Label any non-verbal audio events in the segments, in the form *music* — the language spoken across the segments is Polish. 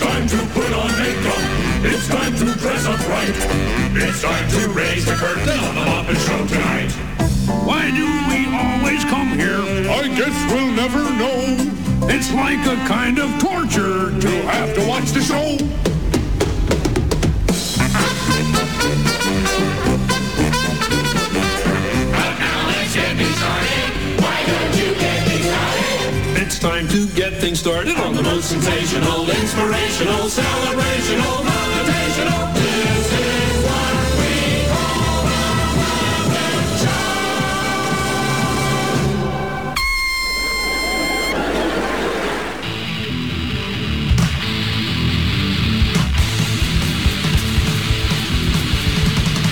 It's time to put on makeup. It's time to dress up right. It's time to raise the curtain on the Muppet Show tonight. Why do we always come here? I guess we'll never know. It's like a kind of torture to Have to watch the show. It's time to get things started on the most Sensational, inspirational, celebrational, motivational. This is what we call the Muppet.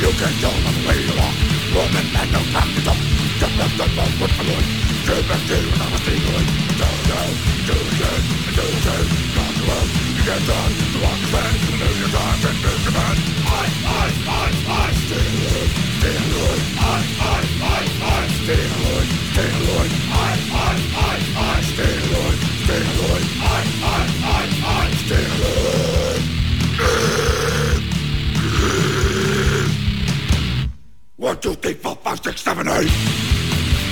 You can them the way you walk. Woman had no time to talk. What do they want? Again, do again. Not the world. You get done. The walk is bad. You lose your time and miss your man. I, I, I, I. Stay alone. Stay alone. I, I, I, I. Stay alone. Stay alone. I, I, I, I. Stay alone. Stay alone. I, I, I, I. Stay alone. One, two, three, four, five, six, seven, eight. You can tell me the way you walk. You're a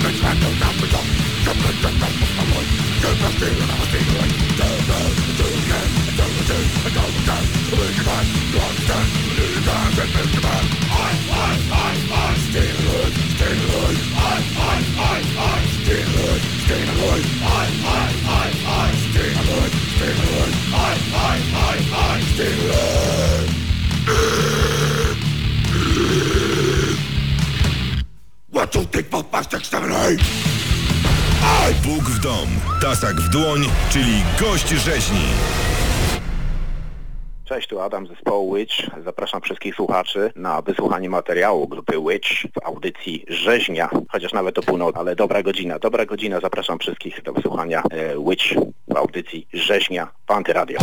man, no doubt, but don't. Come on, come on, come on, come on. Give us the and I'll see you right. Do, do, do again. Do, do, do again. Lose your time. You understand. Lose your time and miss your man. I, I, I, I. Stay alone. Stay alone. I, I, I, I. Stay alone. Stay alone. I, I, I, I. Stay alone. Stay alone. Five, six, seven, eight. Bóg w dom, tasak w dłoń, czyli gość rzeźni. Cześć, tu Adam zespołu Witch. Zapraszam wszystkich słuchaczy na wysłuchanie materiału grupy Witch w audycji Rzeźnia, chociaż nawet o północy, ale dobra godzina. Dobra godzina, zapraszam wszystkich do wysłuchania e, Witch w audycji Rzeźnia w Antyradio.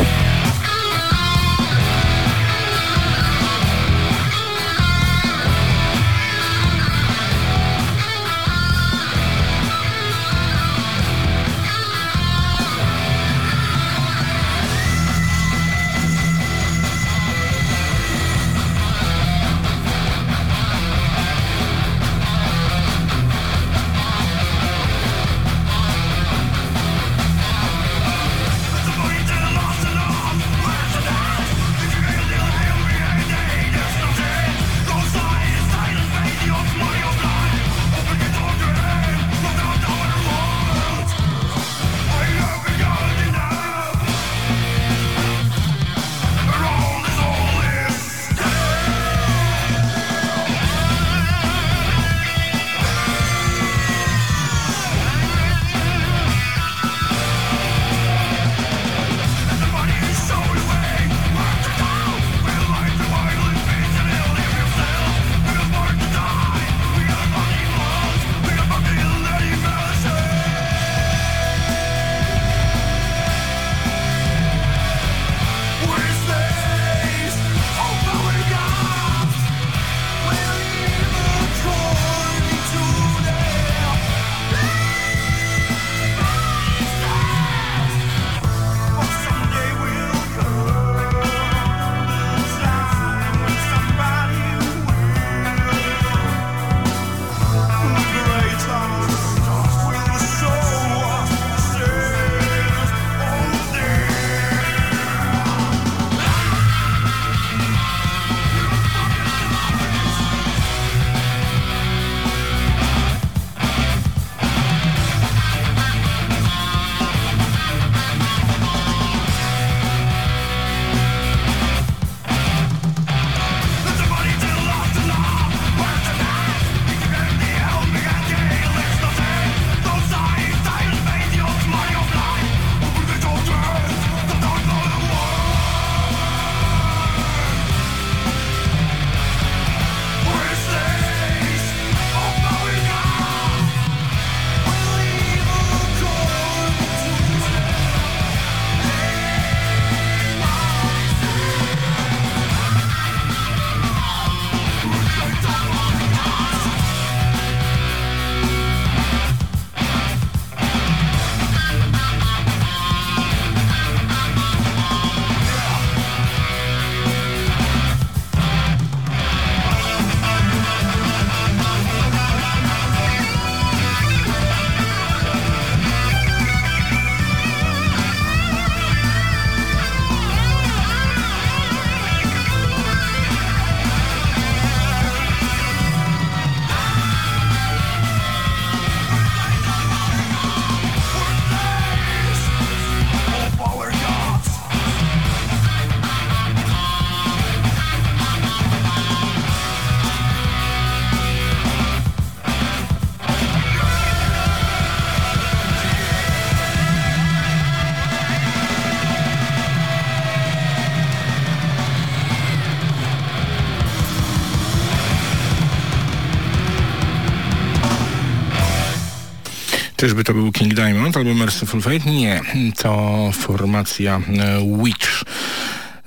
Czyżby to był King Diamond albo Merciful Fate? Nie, to formacja e, Witch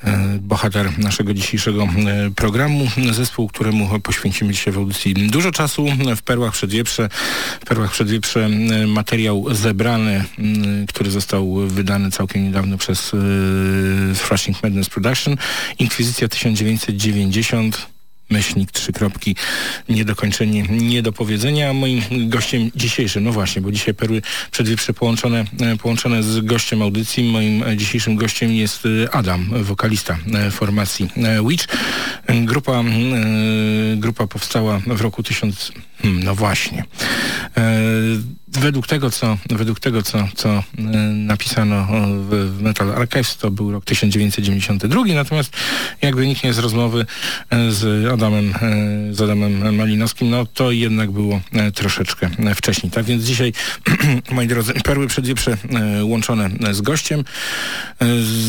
e, bohater naszego dzisiejszego e, programu, zespół, któremu poświęcimy dzisiaj w audycji dużo czasu. W Perłach Przedwieprze, w Perłach Przedwieprze materiał zebrany, który został wydany całkiem niedawno przez Thrashing Madness Production, Inkwizycja 1990 myślnik, trzy kropki, niedokończenie, niedopowiedzenia. Moim gościem dzisiejszym, no właśnie, bo dzisiaj perły przedwieprze połączone, e, połączone z gościem audycji. Moim dzisiejszym gościem jest e, Adam, wokalista e, formacji Witch. Grupa, grupa powstała w roku 1000, hmm, no właśnie według tego, co, według tego, co, co e, napisano w Metal Archives, to był rok 1992, natomiast jak wyniknie z rozmowy e, z Adamem, e, z Adamem Malinowskim, no to jednak było troszeczkę wcześniej. Tak więc dzisiaj, *clears throat* moi drodzy, perły przedwieprze łączone z gościem.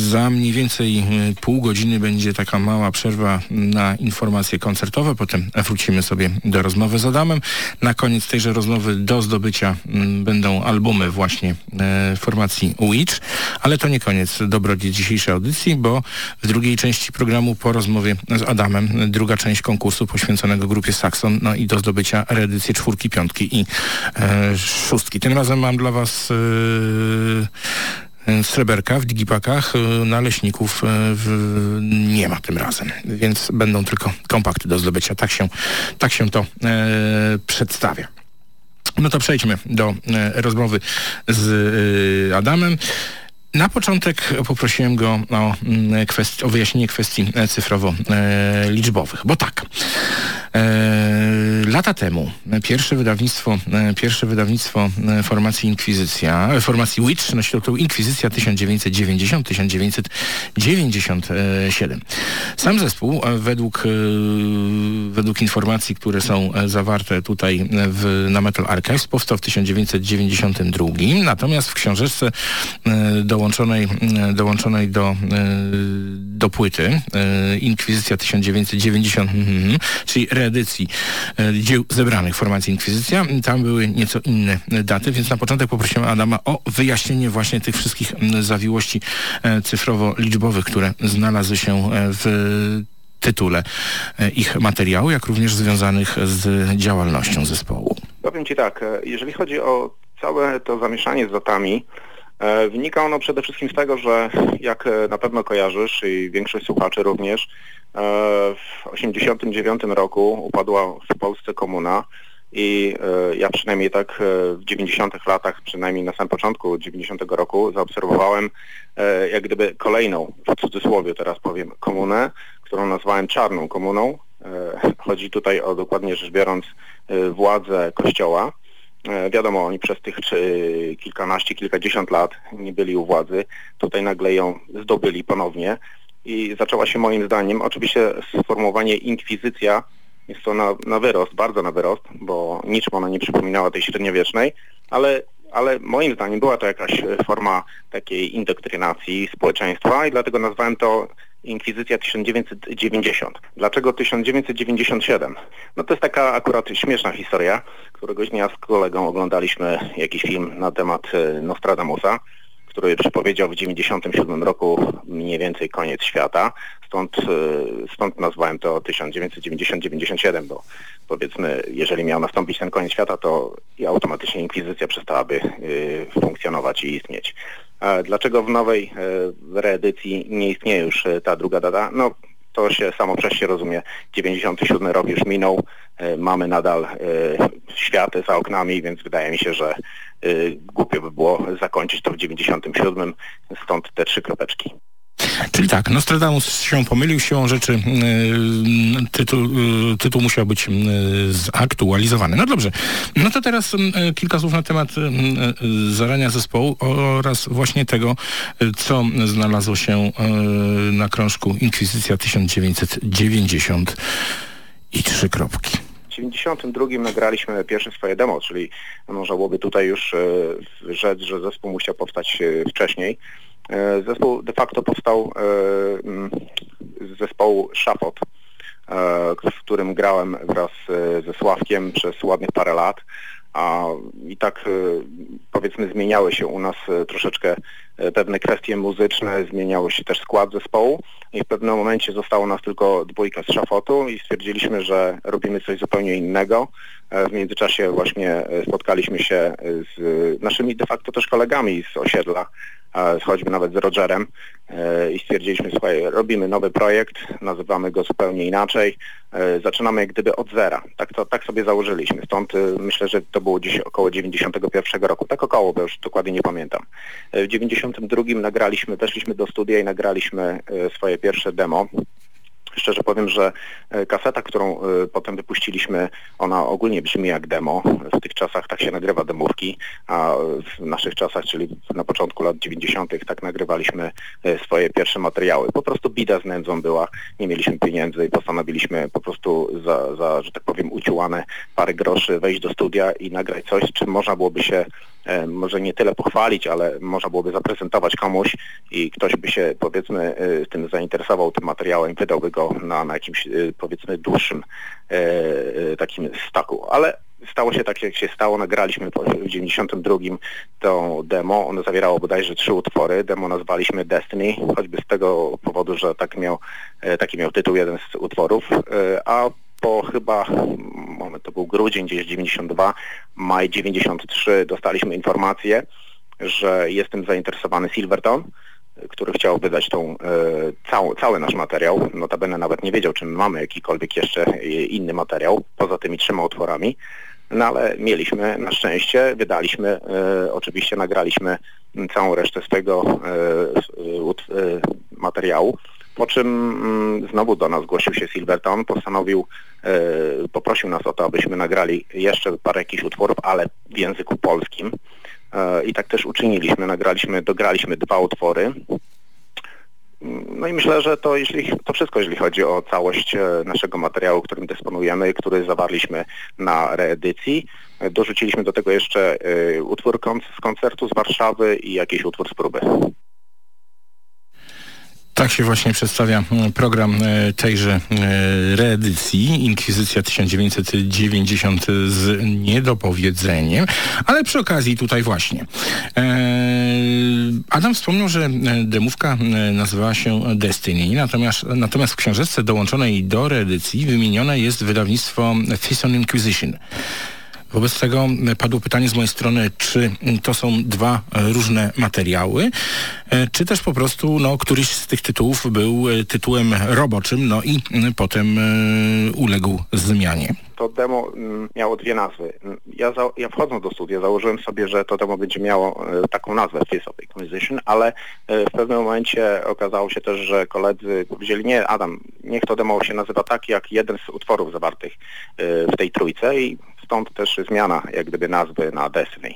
Za mniej więcej pół godziny będzie taka mała przerwa na informacje koncertowe, potem wrócimy sobie do rozmowy z Adamem. Na koniec tejże rozmowy do zdobycia będą albumy właśnie e, formacji Witch, ale to nie koniec dobrodziej dzisiejszej audycji, bo w drugiej części programu po rozmowie z Adamem druga część konkursu poświęconego grupie Saxon no i do zdobycia reedycji czwórki, piątki i e, szóstki. Tym razem mam dla Was e, sreberka w digipakach, e, naleśników w, nie ma tym razem, więc będą tylko kompakty do zdobycia. Tak się, tak się to e, przedstawia. No to przejdźmy do e, rozmowy z e, Adamem. Na początek poprosiłem go o, mm, kwestii, o wyjaśnienie kwestii e, cyfrowo-liczbowych, bo tak. E, lata temu pierwsze wydawnictwo, e, pierwsze wydawnictwo e, formacji Inkwizycja, formacji Witch nosiło to Inkwizycja 1990-1997. Sam zespół według, według informacji, które są zawarte tutaj w, na Metal Archives powstał w 1992, natomiast w książeczce dołączonej, dołączonej do, do płyty Inkwizycja 1990, mhm, czyli reedycji e, dzieł zebranych w formacji Inkwizycja. Tam były nieco inne daty, więc na początek poprosiłem Adama o wyjaśnienie właśnie tych wszystkich zawiłości e, cyfrowo-liczbowych, które znalazły się e, w tytule ich materiału, jak również związanych z działalnością zespołu. Powiem Ci tak, jeżeli chodzi o całe to zamieszanie z datami, wynika ono przede wszystkim z tego, że jak na pewno kojarzysz i większość słuchaczy również, E, w 1989 roku upadła w Polsce komuna i e, ja przynajmniej tak e, w 90 latach, przynajmniej na samym początku 90 roku zaobserwowałem jak gdyby kolejną, w cudzysłowie teraz powiem, komunę, którą nazwałem czarną komuną. Chodzi tutaj o dokładnie rzecz biorąc władzę kościoła. Wiadomo, oni przez tych czy kilkanaście, kilkadziesiąt lat nie byli u władzy. Tutaj nagle ją zdobyli ponownie i zaczęła się moim zdaniem, oczywiście sformułowanie inkwizycja jest to na, na wyrost, bardzo na wyrost, bo niczym ona nie przypominała tej średniowiecznej, ale, ale moim zdaniem była to jakaś forma takiej indoktrynacji społeczeństwa i dlatego nazwałem to Inkwizycja 1990. Dlaczego 1997? No to jest taka akurat śmieszna historia. Któregoś dnia z kolegą oglądaliśmy jakiś film na temat e, Nostradamusa który przepowiedział w 1997 roku mniej więcej koniec świata. Stąd, e, stąd nazwałem to 1990-97, bo powiedzmy, jeżeli miał nastąpić ten koniec świata, to automatycznie inkwizycja przestałaby e, funkcjonować i istnieć. Dlaczego w nowej e, reedycji nie istnieje już ta druga data? No, to się samo przez się rozumie. 97 rok już minął, mamy nadal świat za oknami, więc wydaje mi się, że głupio by było zakończyć to w 97, stąd te trzy kropeczki. Czyli tak, Nostradamus się pomylił siłą rzeczy, y, tytuł, y, tytuł musiał być zaktualizowany. No dobrze, no to teraz kilka słów na temat zarania zespołu oraz właśnie tego, co znalazło się na krążku Inkwizycja 1990 i trzy kropki. 1992 nagraliśmy pierwsze swoje demo, czyli można byłoby tutaj już rzec, że zespół musiał powstać wcześniej. E, zespół de facto powstał z zespołu Szafot, w którym grałem wraz ze Sławkiem przez ładnych parę lat. a i tak powiedzmy zmieniały się u nas troszeczkę pewne kwestie muzyczne, zmieniało się też skład zespołu i w pewnym momencie zostało nas tylko dwójka z szafotu i stwierdziliśmy, że robimy coś zupełnie innego. W międzyczasie właśnie spotkaliśmy się z naszymi de facto też kolegami z osiedla, choćby nawet z Rogerem e, i stwierdziliśmy, słuchaj, robimy nowy projekt, nazywamy go zupełnie inaczej, e, zaczynamy jak gdyby od zera. Tak, to, tak sobie założyliśmy. Stąd e, myślę, że to było gdzieś około 91 roku. Tak około, bo już dokładnie nie pamiętam. W 92 nagraliśmy, weszliśmy do studia i nagraliśmy swoje pierwsze demo. Szczerze powiem, że e, kaseta, którą e, potem wypuściliśmy, ona ogólnie brzmi jak demo. W tych czasach tak się nagrywa demówki, a w naszych czasach, czyli na początku lat 90. tak nagrywaliśmy e, swoje pierwsze materiały. Po prostu bida z nędzą była, nie mieliśmy pieniędzy i postanowiliśmy po prostu za, za że tak powiem, uciłane parę groszy wejść do studia i nagrać coś, czym można byłoby się może nie tyle pochwalić, ale można byłoby zaprezentować komuś i ktoś by się powiedzmy e, tym zainteresował tym materiałem, wydałby go na, na jakimś e, powiedzmy dłuższym takim staku. Ale stało się tak, jak się stało. Nagraliśmy w 92 tą demo. Ono zawierało bodajże trzy utwory. Demo nazwaliśmy Destiny, choćby z tego powodu, że tak miał, taki miał tytuł jeden z utworów. A po chyba, moment, to był grudzień gdzieś 92, maj 93 dostaliśmy informację, że jestem zainteresowany Silverton, który chciał wydać tą, e, cał, cały nasz materiał. Notabene nawet nie wiedział, czy my mamy jakikolwiek jeszcze inny materiał, poza tymi trzema utworami. No ale mieliśmy na szczęście, wydaliśmy, e, oczywiście nagraliśmy całą resztę swojego e, e, materiału. Po czym mm, znowu do nas zgłosił się Silverton, postanowił, e, poprosił nas o to, abyśmy nagrali jeszcze parę jakichś utworów, ale w języku polskim. E, I tak też uczyniliśmy, nagraliśmy, dograliśmy dwa utwory. No i myślę, że to, jeśli, to wszystko, jeżeli chodzi o całość e, naszego materiału, którym dysponujemy, który zawarliśmy na reedycji. Dorzuciliśmy do tego jeszcze utwór z koncertu z Warszawy i jakiś utwór z próby. Tak się właśnie przedstawia mm, program e, tejże e, reedycji Inkwizycja 1990 z niedopowiedzeniem, ale przy okazji tutaj właśnie. E, Adam wspomniał, że demówka nazywała się Destiny, natomiast, natomiast w książeczce dołączonej do reedycji wymienione jest wydawnictwo Thyssen Inquisition. Wobec tego padło pytanie z mojej strony, czy to są dwa różne materiały, e, czy też po prostu no, któryś z tych tytułów był e, tytułem roboczym, no i potem e, uległ zmianie to demo mm, miało dwie nazwy. Ja, za, ja wchodząc do studia założyłem sobie, że to demo będzie miało taką nazwę Face of Acquisition, ale w pewnym momencie okazało się też, że koledzy powiedzieli, nie Adam, niech to demo się nazywa tak, jak jeden z utworów zawartych w tej trójce i stąd też zmiana jak gdyby nazwy na Destiny.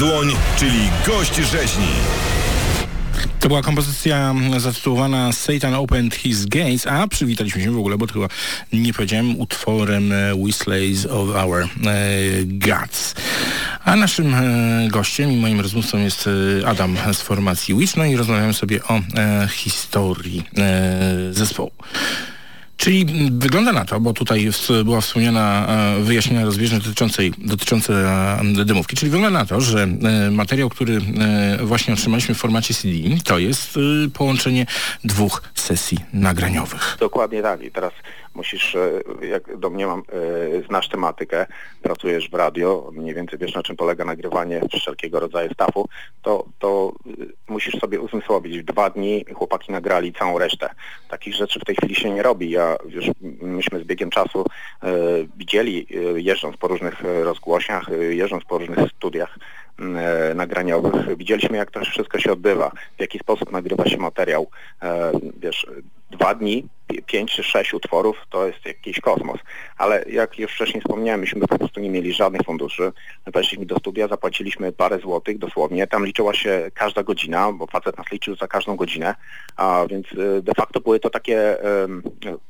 Dłoń, czyli gość rzeźni. To była kompozycja zatytułowana Satan Opened His Gates, a przywitaliśmy się w ogóle, bo to chyba nie powiedziałem, utworem e, Whistleys of Our e, Gods. A naszym e, gościem i moim rozmówcą jest Adam z formacji Witch, no i rozmawiamy sobie o historii zespołu. Czyli wygląda na to, bo tutaj była wspomniana e, wyjaśnienia rozbieżne dotyczącej, dotyczące e, dymówki, czyli wygląda na to, że e, materiał, który właśnie otrzymaliśmy w formacie CD, to jest połączenie dwóch sesji nagraniowych. Dokładnie tak. I teraz musisz, jak domniemam, znasz tematykę, pracujesz w radio, mniej więcej wiesz na czym polega nagrywanie wszelkiego rodzaju stafu, to, to musisz sobie uzmysłowić. W dwa dni chłopaki nagrali całą resztę. Takich rzeczy w tej chwili się nie robi. Ja, wiesz, myśmy z biegiem czasu e, widzieli, e, jeżdżąc po różnych e, rozgłośniach, jeżdżąc po różnych studiach, nagraniowych. Widzieliśmy, jak to wszystko się odbywa, w jaki sposób nagrywa się materiał. Wiesz, dwa dni, pi- pięć czy sześć utworów, to jest jakiś kosmos. Ale jak już wcześniej wspomniałem, myśmy po prostu nie mieli żadnych funduszy. Weszliśmy do studia, zapłaciliśmy parę złotych dosłownie. Tam liczyła się każda godzina, bo facet nas liczył za każdą godzinę, a więc e, de facto były to takie,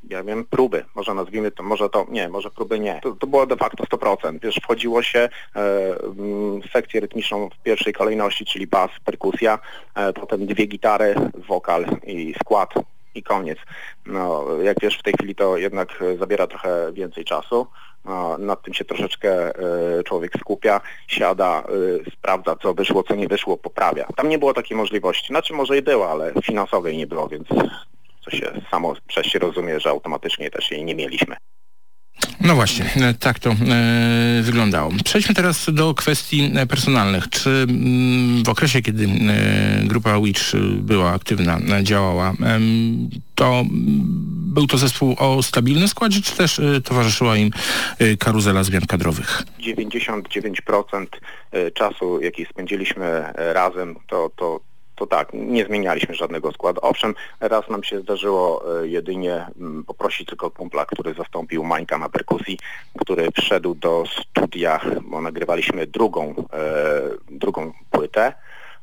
ja wiem, próby. Może nazwijmy to, może to, nie, może próby nie. To, to było de facto 100%. Wiesz, wchodziło się e, w sekcję rytmiczną w pierwszej kolejności, czyli bas, perkusja, e, potem dwie gitary, wokal i skład i koniec. No, jak wiesz, w tej chwili to jednak e, zabiera trochę więcej czasu. No, nad tym się troszeczkę e, człowiek skupia, siada, e, sprawdza co wyszło, co nie wyszło, poprawia. Tam nie było takiej możliwości. Znaczy może i było, ale finansowej nie było, więc co się samo przez się rozumie, że automatycznie też jej nie mieliśmy. No właśnie, e, tak to e, wyglądało. Przejdźmy teraz do kwestii e, personalnych. Czy mm, w okresie, kiedy e, grupa Witch e, była aktywna, e, działała, em, to mm, był to zespół o stabilnym składzie, czy też e, towarzyszyła im e, karuzela zmian kadrowych? 99% e, czasu, jaki spędziliśmy e, razem, to, to, to tak, nie zmienialiśmy żadnego składu. Owszem, raz nam się zdarzyło e, jedynie mm, poprosić tylko kumpla, który zastąpił Mańka na perkusji, który wszedł do studia, bo nagrywaliśmy drugą, e, drugą płytę.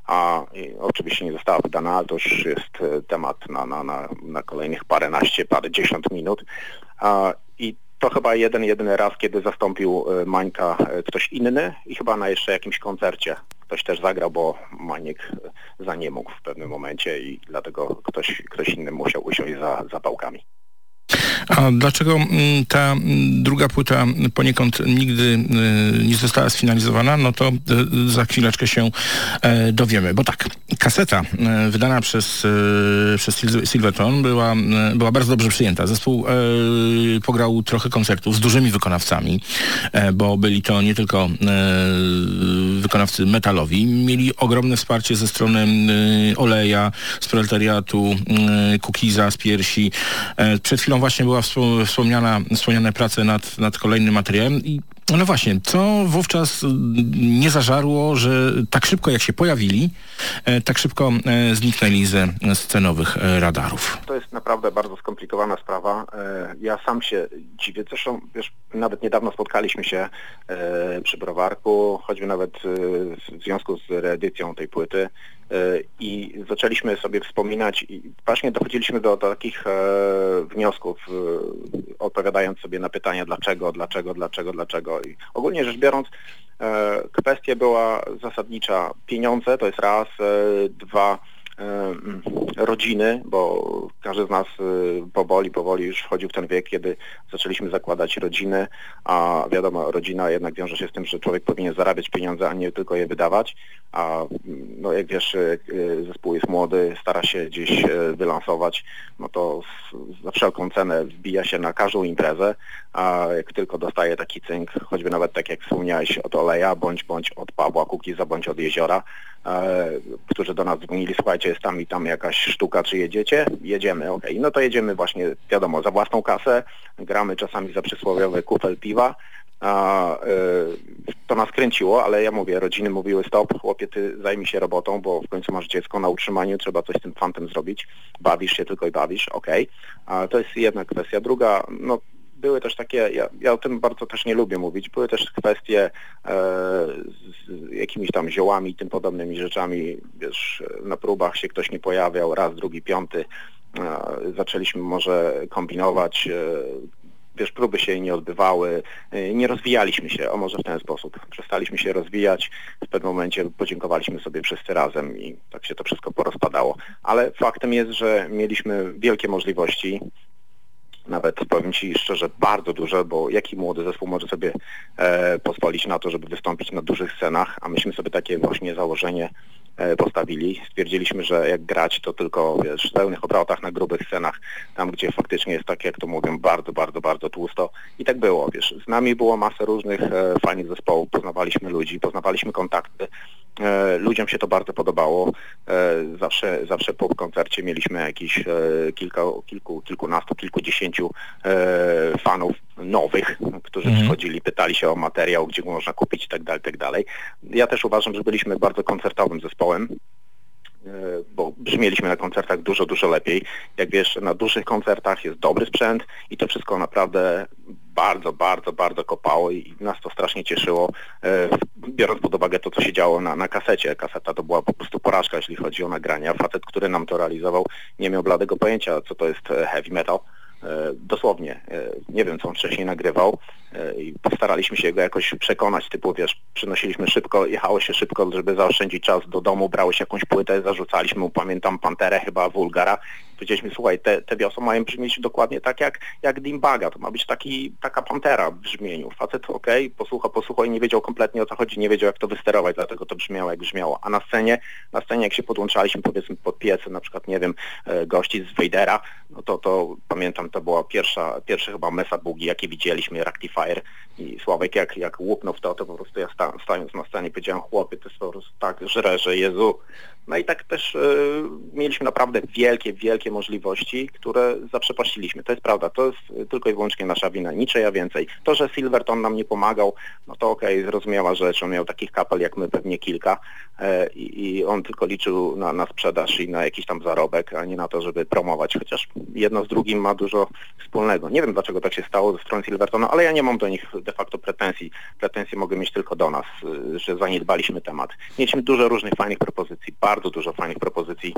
A oczywiście nie została wydana, ale to już jest e, temat na, na, na, na kolejnych paręnaście, parędziesiąt minut. A, I to chyba jeden, jedyny raz, kiedy zastąpił Mańka ktoś inny i chyba na jeszcze jakimś koncercie ktoś też zagrał, bo Maniek e, za nie mógł w pewnym momencie i dlatego ktoś, ktoś inny musiał usiąść za, za pałkami. A dlaczego mm, ta mm, druga płyta poniekąd nigdy y, nie została sfinalizowana, no to y, za chwileczkę się e, dowiemy. Bo tak, kaseta e, wydana przez, e, przez Sil- Silverton była, była bardzo dobrze przyjęta. Zespół pograł trochę koncertów z dużymi wykonawcami, bo byli to nie tylko wykonawcy metalowi, mieli ogromne wsparcie ze strony Oleja, z proletariatu, Kukiza z piersi. Przed chwilą właśnie była wspo- wspomniana, wspomniane prace nad, nad kolejnym materiałem i no właśnie, co wówczas mm, nie zażarło, że tak szybko jak się pojawili, e, tak szybko e, zniknęli ze scenowych e, radarów. To jest naprawdę bardzo skomplikowana sprawa. Ja sam się dziwię. Zresztą, wiesz, nawet niedawno spotkaliśmy się przy browarku, choćby nawet w związku z reedycją tej płyty i zaczęliśmy sobie wspominać i właśnie dochodziliśmy do, do takich wniosków, odpowiadając sobie na pytania dlaczego, dlaczego, dlaczego, dlaczego. I ogólnie rzecz biorąc, e, kwestia była zasadnicza. Pieniądze to jest raz, e, dwa, rodziny, bo każdy z nas y, powoli, powoli już wchodził w ten wiek, kiedy zaczęliśmy zakładać rodziny, a wiadomo, rodzina jednak wiąże się z tym, że człowiek powinien zarabiać pieniądze, a nie tylko je wydawać, a no jak wiesz, y, zespół jest młody, stara się gdzieś wylansować, no to za wszelką cenę wbija się na każdą imprezę, a jak tylko dostaje taki cynk, choćby nawet tak jak wspomniałeś od Oleja, bądź bądź od Pawła Kukiza, bądź od Jeziora, e, którzy do nas dzwonili, słuchajcie, jest tam i tam jakaś sztuka, czy jedziecie? Jedziemy, okej. No to jedziemy właśnie, wiadomo, za własną kasę, gramy czasami za przysłowiowy kufel piwa, a, e, to nas kręciło, ale ja mówię, rodziny mówiły stop, chłopie, ty zajmij się robotą, bo w końcu masz dziecko na utrzymaniu, trzeba coś z tym fantem zrobić, bawisz się tylko i bawisz, okej. A To jest jedna kwestia. Druga, no były też takie, ja, ja o tym bardzo też nie lubię mówić, były też kwestie e, z jakimiś tam ziołami i tym podobnymi rzeczami, wiesz, na próbach się ktoś nie pojawiał, raz, drugi, piąty, e, zaczęliśmy może kombinować, e, wiesz, próby się nie odbywały, e, nie rozwijaliśmy się, o może w ten sposób. Przestaliśmy się rozwijać, w pewnym momencie podziękowaliśmy sobie wszyscy razem i tak się to wszystko porozpadało. Ale faktem jest, że mieliśmy wielkie możliwości, nawet powiem Ci szczerze bardzo duże, bo jaki młody zespół może sobie e, pozwolić na to, żeby wystąpić na dużych scenach, a myśmy sobie takie właśnie założenie postawili. Stwierdziliśmy, że jak grać to tylko wiesz, w pełnych obrotach na grubych scenach, tam gdzie faktycznie jest tak, jak to mówią, bardzo, bardzo, bardzo tłusto. I tak było, wiesz. Z nami było masę różnych e, fajnych zespołów, poznawaliśmy ludzi, poznawaliśmy kontakty. E, ludziom się to bardzo podobało. E, zawsze, zawsze po koncercie mieliśmy jakieś e, kilka, kilku, kilkunastu, kilkudziesięciu e, fanów nowych, którzy Mhm. przychodzili, pytali się o materiał, gdzie go można kupić i tak dalej, tak dalej. Ja też uważam, że byliśmy bardzo koncertowym zespołem e, bo brzmieliśmy na koncertach dużo, dużo lepiej. Jak wiesz, na dużych koncertach jest dobry sprzęt i to wszystko naprawdę bardzo, bardzo, bardzo kopało i nas to strasznie cieszyło, e, biorąc pod uwagę to, co się działo na, na kasecie. Kaseta to była po prostu porażka, jeśli chodzi o nagrania. Facet, który nam to realizował, nie miał bladego pojęcia, co to jest e, heavy metal. E, Dosłownie, e, nie wiem co on wcześniej nagrywał e, i postaraliśmy się go jakoś przekonać, typu wiesz, przynosiliśmy szybko, jechało się szybko, żeby zaoszczędzić czas do domu, brało się jakąś płytę, zarzucaliśmy mu, pamiętam, Panterę chyba, Wulgara, powiedzieliśmy, słuchaj, te, te wiosła mają brzmieć dokładnie tak jak, jak Dimbaga, to ma być taki, taka Pantera w brzmieniu. Facet, okej, posłucha, posłuchał i nie wiedział kompletnie o co chodzi, nie wiedział jak to wysterować, dlatego to brzmiało jak brzmiało. A na scenie, na scenie jak się podłączaliśmy powiedzmy pod piece, na przykład, nie wiem, e, gości z Vadera, no to, to pamiętam, to była pierwsza, pierwsze chyba Mesa Bugi, jakie widzieliśmy, Rectifier i Sławek jak, jak łupnął w to, to po prostu ja sta, stając na scenie powiedziałem, chłopie, to jest po prostu tak żre, że Jezu. No i tak też e, mieliśmy naprawdę wielkie, wielkie możliwości, które zaprzepaściliśmy. To jest prawda, to jest e, tylko i wyłącznie nasza wina, niczyja więcej. To, że Silverton nam nie pomagał, no to okej, zrozumiała rzecz, on miał takich kapel jak my pewnie kilka e, i, on tylko liczył na, na sprzedaż i na jakiś tam zarobek, a nie na to, żeby promować, chociaż jedno z drugim ma dużo wspólnego. Nie wiem dlaczego tak się stało ze strony Silvertona, ale ja nie mam do nich de facto pretensji. Pretensje mogę mieć tylko do nas, y, że zaniedbaliśmy temat. Mieliśmy dużo różnych fajnych propozycji, bardzo dużo fajnych propozycji.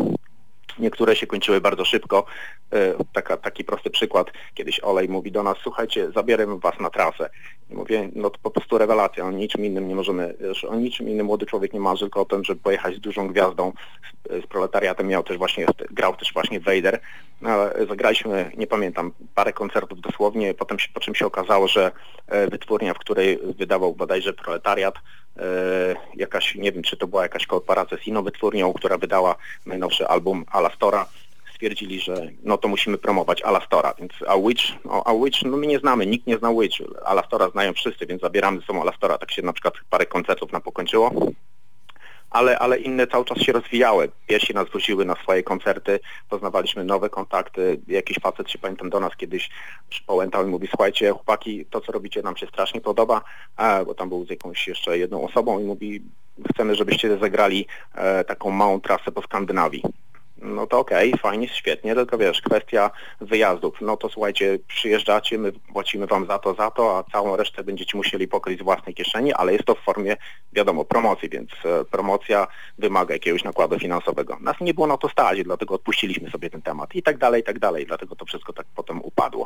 Niektóre się kończyły bardzo szybko. E, Taka, taki prosty przykład. Kiedyś Olej mówi do nas, słuchajcie, zabieram was na trasę. I mówię, no to po prostu rewelacja, o niczym innym nie możemy, o niczym innym młody człowiek nie marzy, tylko o tym, żeby pojechać z dużą gwiazdą, z, z proletariatem miał też właśnie, grał też właśnie Vader. No, zagraliśmy, nie pamiętam, parę koncertów dosłownie, potem się, po czym się okazało, że e, wytwórnia, w której wydawał bodajże proletariat, jakaś, nie wiem, czy to była jakaś korporacja z inną wytwórnią, która wydała najnowszy album Alastora, stwierdzili, że no to musimy promować Alastora, więc a Witch, no, a Witch, no my nie znamy, nikt nie zna Witch, Alastora znają wszyscy, więc zabieramy ze sobą Alastora, tak się na przykład parę koncertów nam pokończyło, ale, ale inne cały czas się rozwijały. Pierwsi nas woziły na swoje koncerty, poznawaliśmy nowe kontakty. Jakiś facet się pamiętam do nas kiedyś przypałętał i mówi, słuchajcie chłopaki, to co robicie nam się strasznie podoba, bo tam był z jakąś jeszcze jedną osobą i mówi, chcemy żebyście zagrali e, taką małą trasę po Skandynawii. No to okej, fajnie, świetnie, tylko wiesz, kwestia wyjazdów. No to słuchajcie, przyjeżdżacie, my płacimy wam za to, za to, a całą resztę będziecie musieli pokryć z własnej kieszeni, ale jest to w formie, wiadomo, promocji, więc e, promocja wymaga jakiegoś nakładu finansowego. Nas nie było na to stać, dlatego odpuściliśmy sobie ten temat i tak dalej, i tak dalej, dlatego to wszystko tak potem upadło.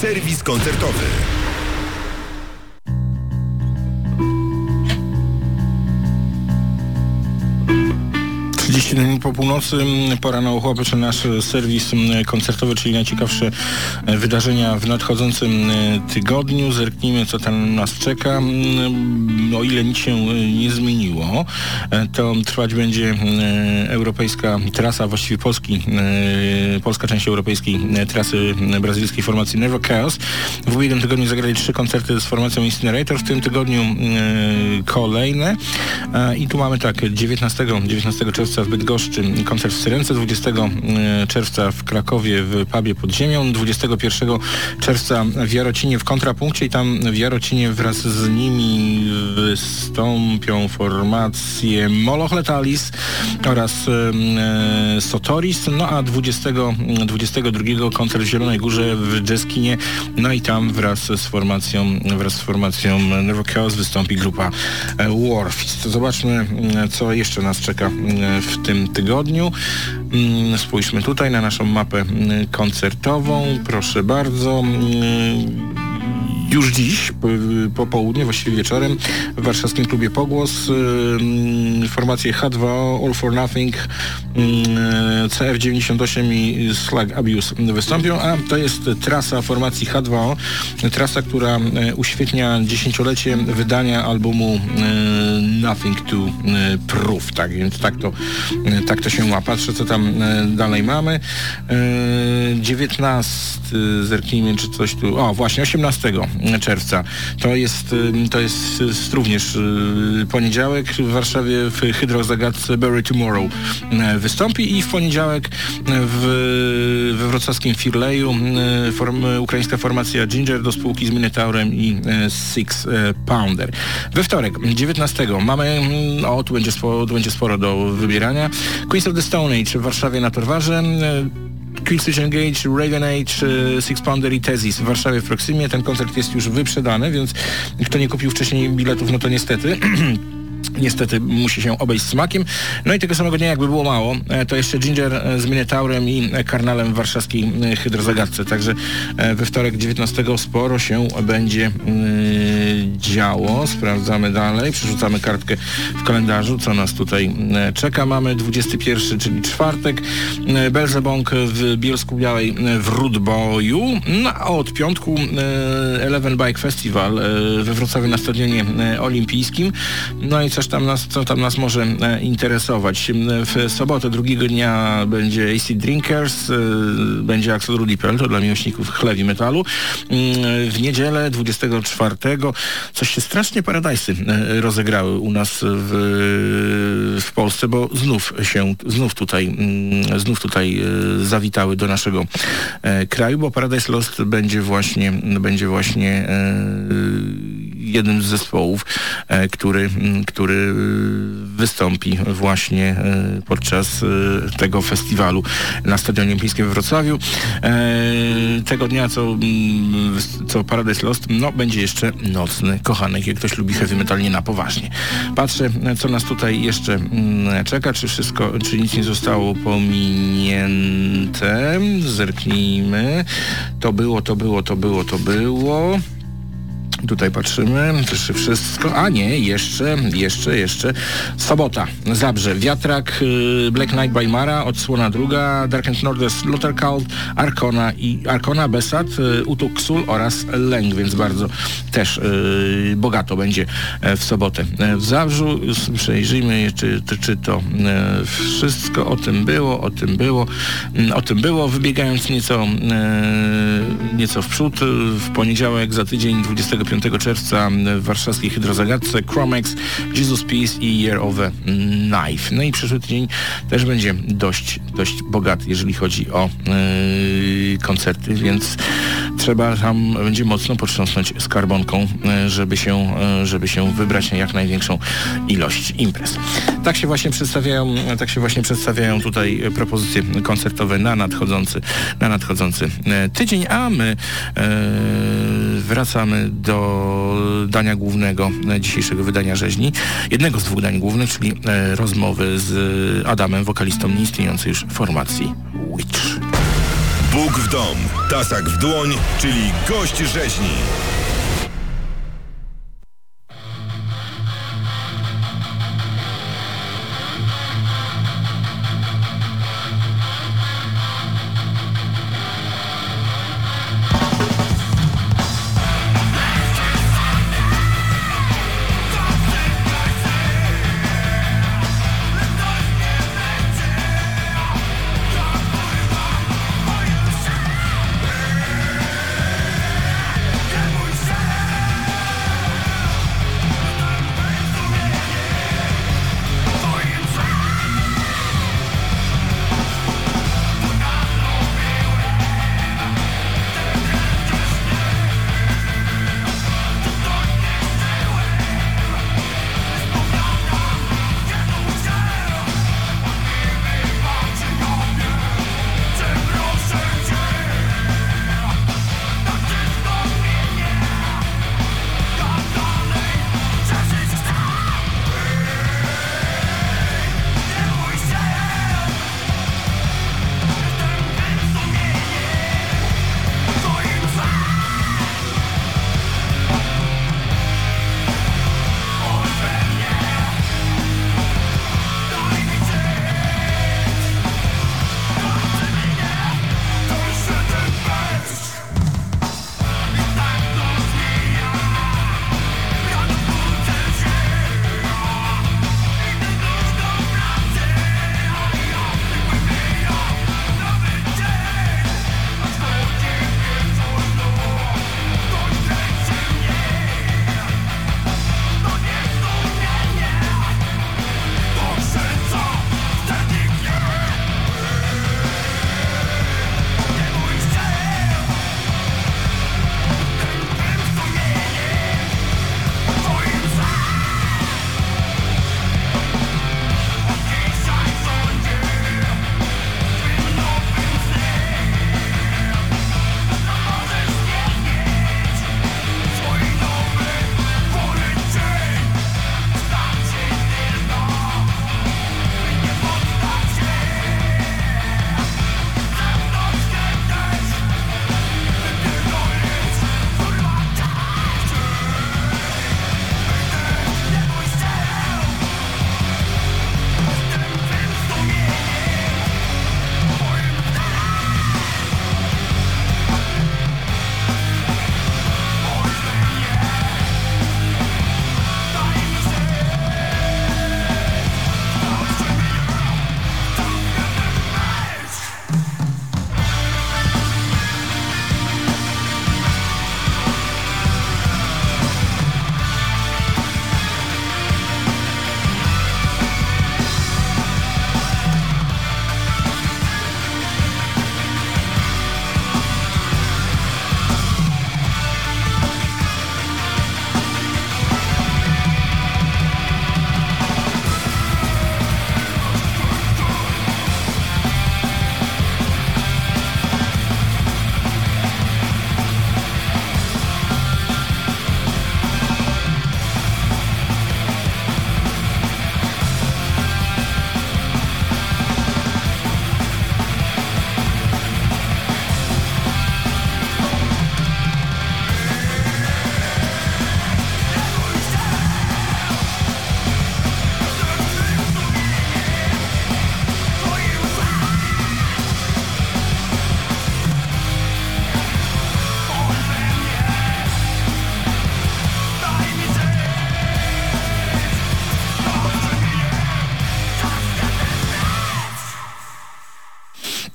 Serwis koncertowy. Północy pora na ochłapy, czy nasz serwis mm, koncertowy, czyli najciekawsze e, wydarzenia w nadchodzącym e, tygodniu. Zerknijmy, co tam nas czeka. Mm, O ile nic się e, nie zmieniło, to trwać będzie europejska trasa, właściwie polski, polska część europejskiej trasy brazylijskiej formacji Never Chaos. W ubiegłym tygodniu zagrali trzy koncerty z formacją Incinerator, w tym tygodniu kolejne. I tu mamy tak, 19, 19 czerwca w Bydgoszczy koncert w Syrence, 20 e, czerwca w Krakowie w pubie pod ziemią, 21 czerwca w Jarocinie w kontrapunkcie i tam w Jarocinie wraz z nimi wystąpią formacje Moloch Letalis oraz e, Sotoris, no a 20, 22 koncert w Zielonej Górze w Jaskinie, no i tam wraz z formacją, wraz z formacją Never Chaos wystąpi grupa e, Warfist. Zobaczmy, co jeszcze nas czeka w tym tygodniu. Mm, Spójrzmy tutaj na naszą mapę mm, koncertową. Proszę bardzo. Mm, Już dziś, po, po południu, właściwie wieczorem, w warszawskim klubie Pogłos ym, formacje H2O, All for Nothing, ym, CF98 i Slag Abuse wystąpią, a to jest trasa formacji H2O, trasa, która e, uświetnia dziesięciolecie wydania albumu e, Nothing to Prove, tak więc tak to, tak to się ma. Patrzę, co tam dalej mamy. E, 19, zerknijmy, czy coś tu, o właśnie, 18 czerwca. To jest, to jest również y, poniedziałek w Warszawie w Hydrozagadce Bury Tomorrow y, wystąpi i w poniedziałek w, we wrocławskim Firleju y, form, ukraińska formacja Ginger do spółki z Minotaurem i Six Pounder. We wtorek, 19 mamy, mm, o tu będzie, sporo, tu będzie sporo do wybierania, Queens of the Stone Age w Warszawie na Torwarze, y, Killswitch Engage, Raven Age, y, Six Pounder i Tezis w Warszawie w Proximie. Ten koncert jest już wyprzedany, więc kto nie kupił wcześniej biletów, no to niestety. *clears throat* Niestety musi się obejść smakiem. No i tego samego dnia, jakby było mało, e, to jeszcze Ginger e, z Minotaurem i e, Karnalem w warszawskiej Hydrozagadce. Także we wtorek 19 sporo się będzie działo. Sprawdzamy dalej, przerzucamy kartkę w kalendarzu, co nas tutaj czeka. Mamy 21, czyli czwartek. Belzebąk w Bielsku Białej w Rudboju. No a od piątku Eleven Bike Festival we Wrocławiu na stadionie olimpijskim. No i coś tam nas, co tam nas może e, interesować. W sobotę drugiego dnia będzie AC Drinkers, e, będzie Axel Rudy Pearl, to dla miłośników heavy metalu. W niedzielę 24 coś się strasznie Paradise'y e, rozegrały u nas w, w Polsce, bo znów się, znów tutaj, znów tutaj zawitały do naszego kraju, bo Paradise Lost będzie właśnie, będzie właśnie jednym z zespołów, e, który, który wystąpi właśnie e, podczas e, tego festiwalu na Stadionie Olimpijskim w Wrocławiu. E, tego dnia, co, co Paradise Lost, no będzie jeszcze nocny kochanek, jak ktoś lubi heavy metal nie na poważnie. Patrzę, co nas tutaj jeszcze czeka, czy wszystko, czy nic nie zostało pominięte. Zerknijmy. To było, to było, to było, to było. Tutaj patrzymy, też wszystko. A nie, jeszcze, jeszcze, jeszcze. Sobota, Zabrze, Wiatrak, y, Black Knight by Mara, odsłona druga, Dark and Northern Slaughter Cult, Arkona i Arkona, Besat, y, Utuk Sul oraz Lęk, więc bardzo też y, bogato będzie e, w sobotę. E, W Zabrzu przejrzyjmy, czy, czy, czy to e, wszystko o tym było, o tym było, mm, o tym było, wybiegając nieco, e, nieco w przód, w poniedziałek za tydzień 25 czerwca w warszawskiej hydrozagadce Chromex, Jesus Peace i Year of a Knife. No i przyszły tydzień też będzie dość, dość bogaty, jeżeli chodzi o e, koncerty, więc trzeba tam będzie mocno potrząsnąć skarbonką, e, żeby się, e, żeby się wybrać na jak największą ilość imprez. Tak się właśnie przedstawiają, tak się właśnie przedstawiają tutaj propozycje koncertowe na nadchodzący, na nadchodzący e, tydzień, a my e, wracamy do dania głównego e, dzisiejszego wydania rzeźni. Jednego z dwóch dań głównych, czyli e, rozmowy z Adamem, wokalistą nieistniejącej już formacji Witch. Bóg w dom, tasak w dłoń, czyli gość rzeźni.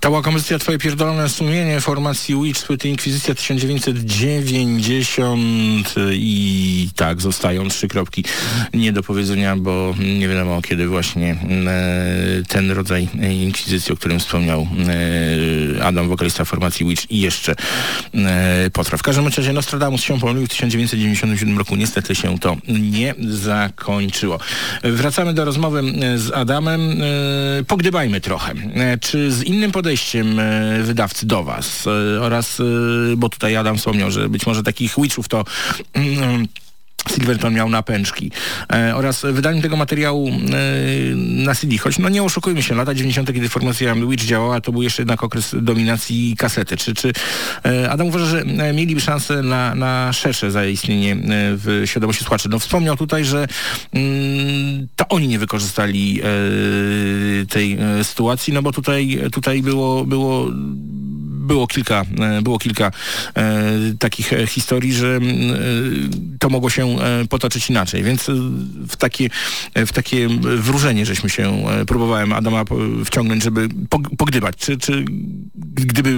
Była kompozycja Twoje pierdolone sumienie formacji Witch z płyty Inkwizycja 1990 i tak zostają trzy kropki nie do powiedzenia, bo nie wiadomo kiedy właśnie e, ten rodzaj inkwizycji, o którym wspomniał e, Adam, wokalista formacji Witch i jeszcze e. W każdym razie Nostradamus się pomylił w 1997 roku. Niestety się to nie zakończyło. Wracamy do rozmowy z Adamem. E, pogdybajmy trochę. E, czy z innym podejściem e, wydawcy do Was e, oraz, e, bo tutaj Adam wspomniał, że być może takich witchów to mm, Silverton miał na pęczki e, oraz wydaniem tego materiału e, na CD, choć no nie oszukujmy się, lata 90. kiedy formacja Witch działała, to był jeszcze jednak okres dominacji kasety. Czy, czy e, Adam uważa, że e, mieliby szansę na, na szersze zaistnienie e, w świadomości słuchaczy? No wspomniał tutaj, że mm, to oni nie wykorzystali e, tej sytuacji, no bo tutaj, tutaj było, było było kilka, było kilka takich historii, że mm, to mogło się e, potoczyć inaczej, więc e, w takie, e, w takie wróżenie żeśmy się próbowałem Adama wciągnąć, żeby pog- pogdybać, czy, czy gdyby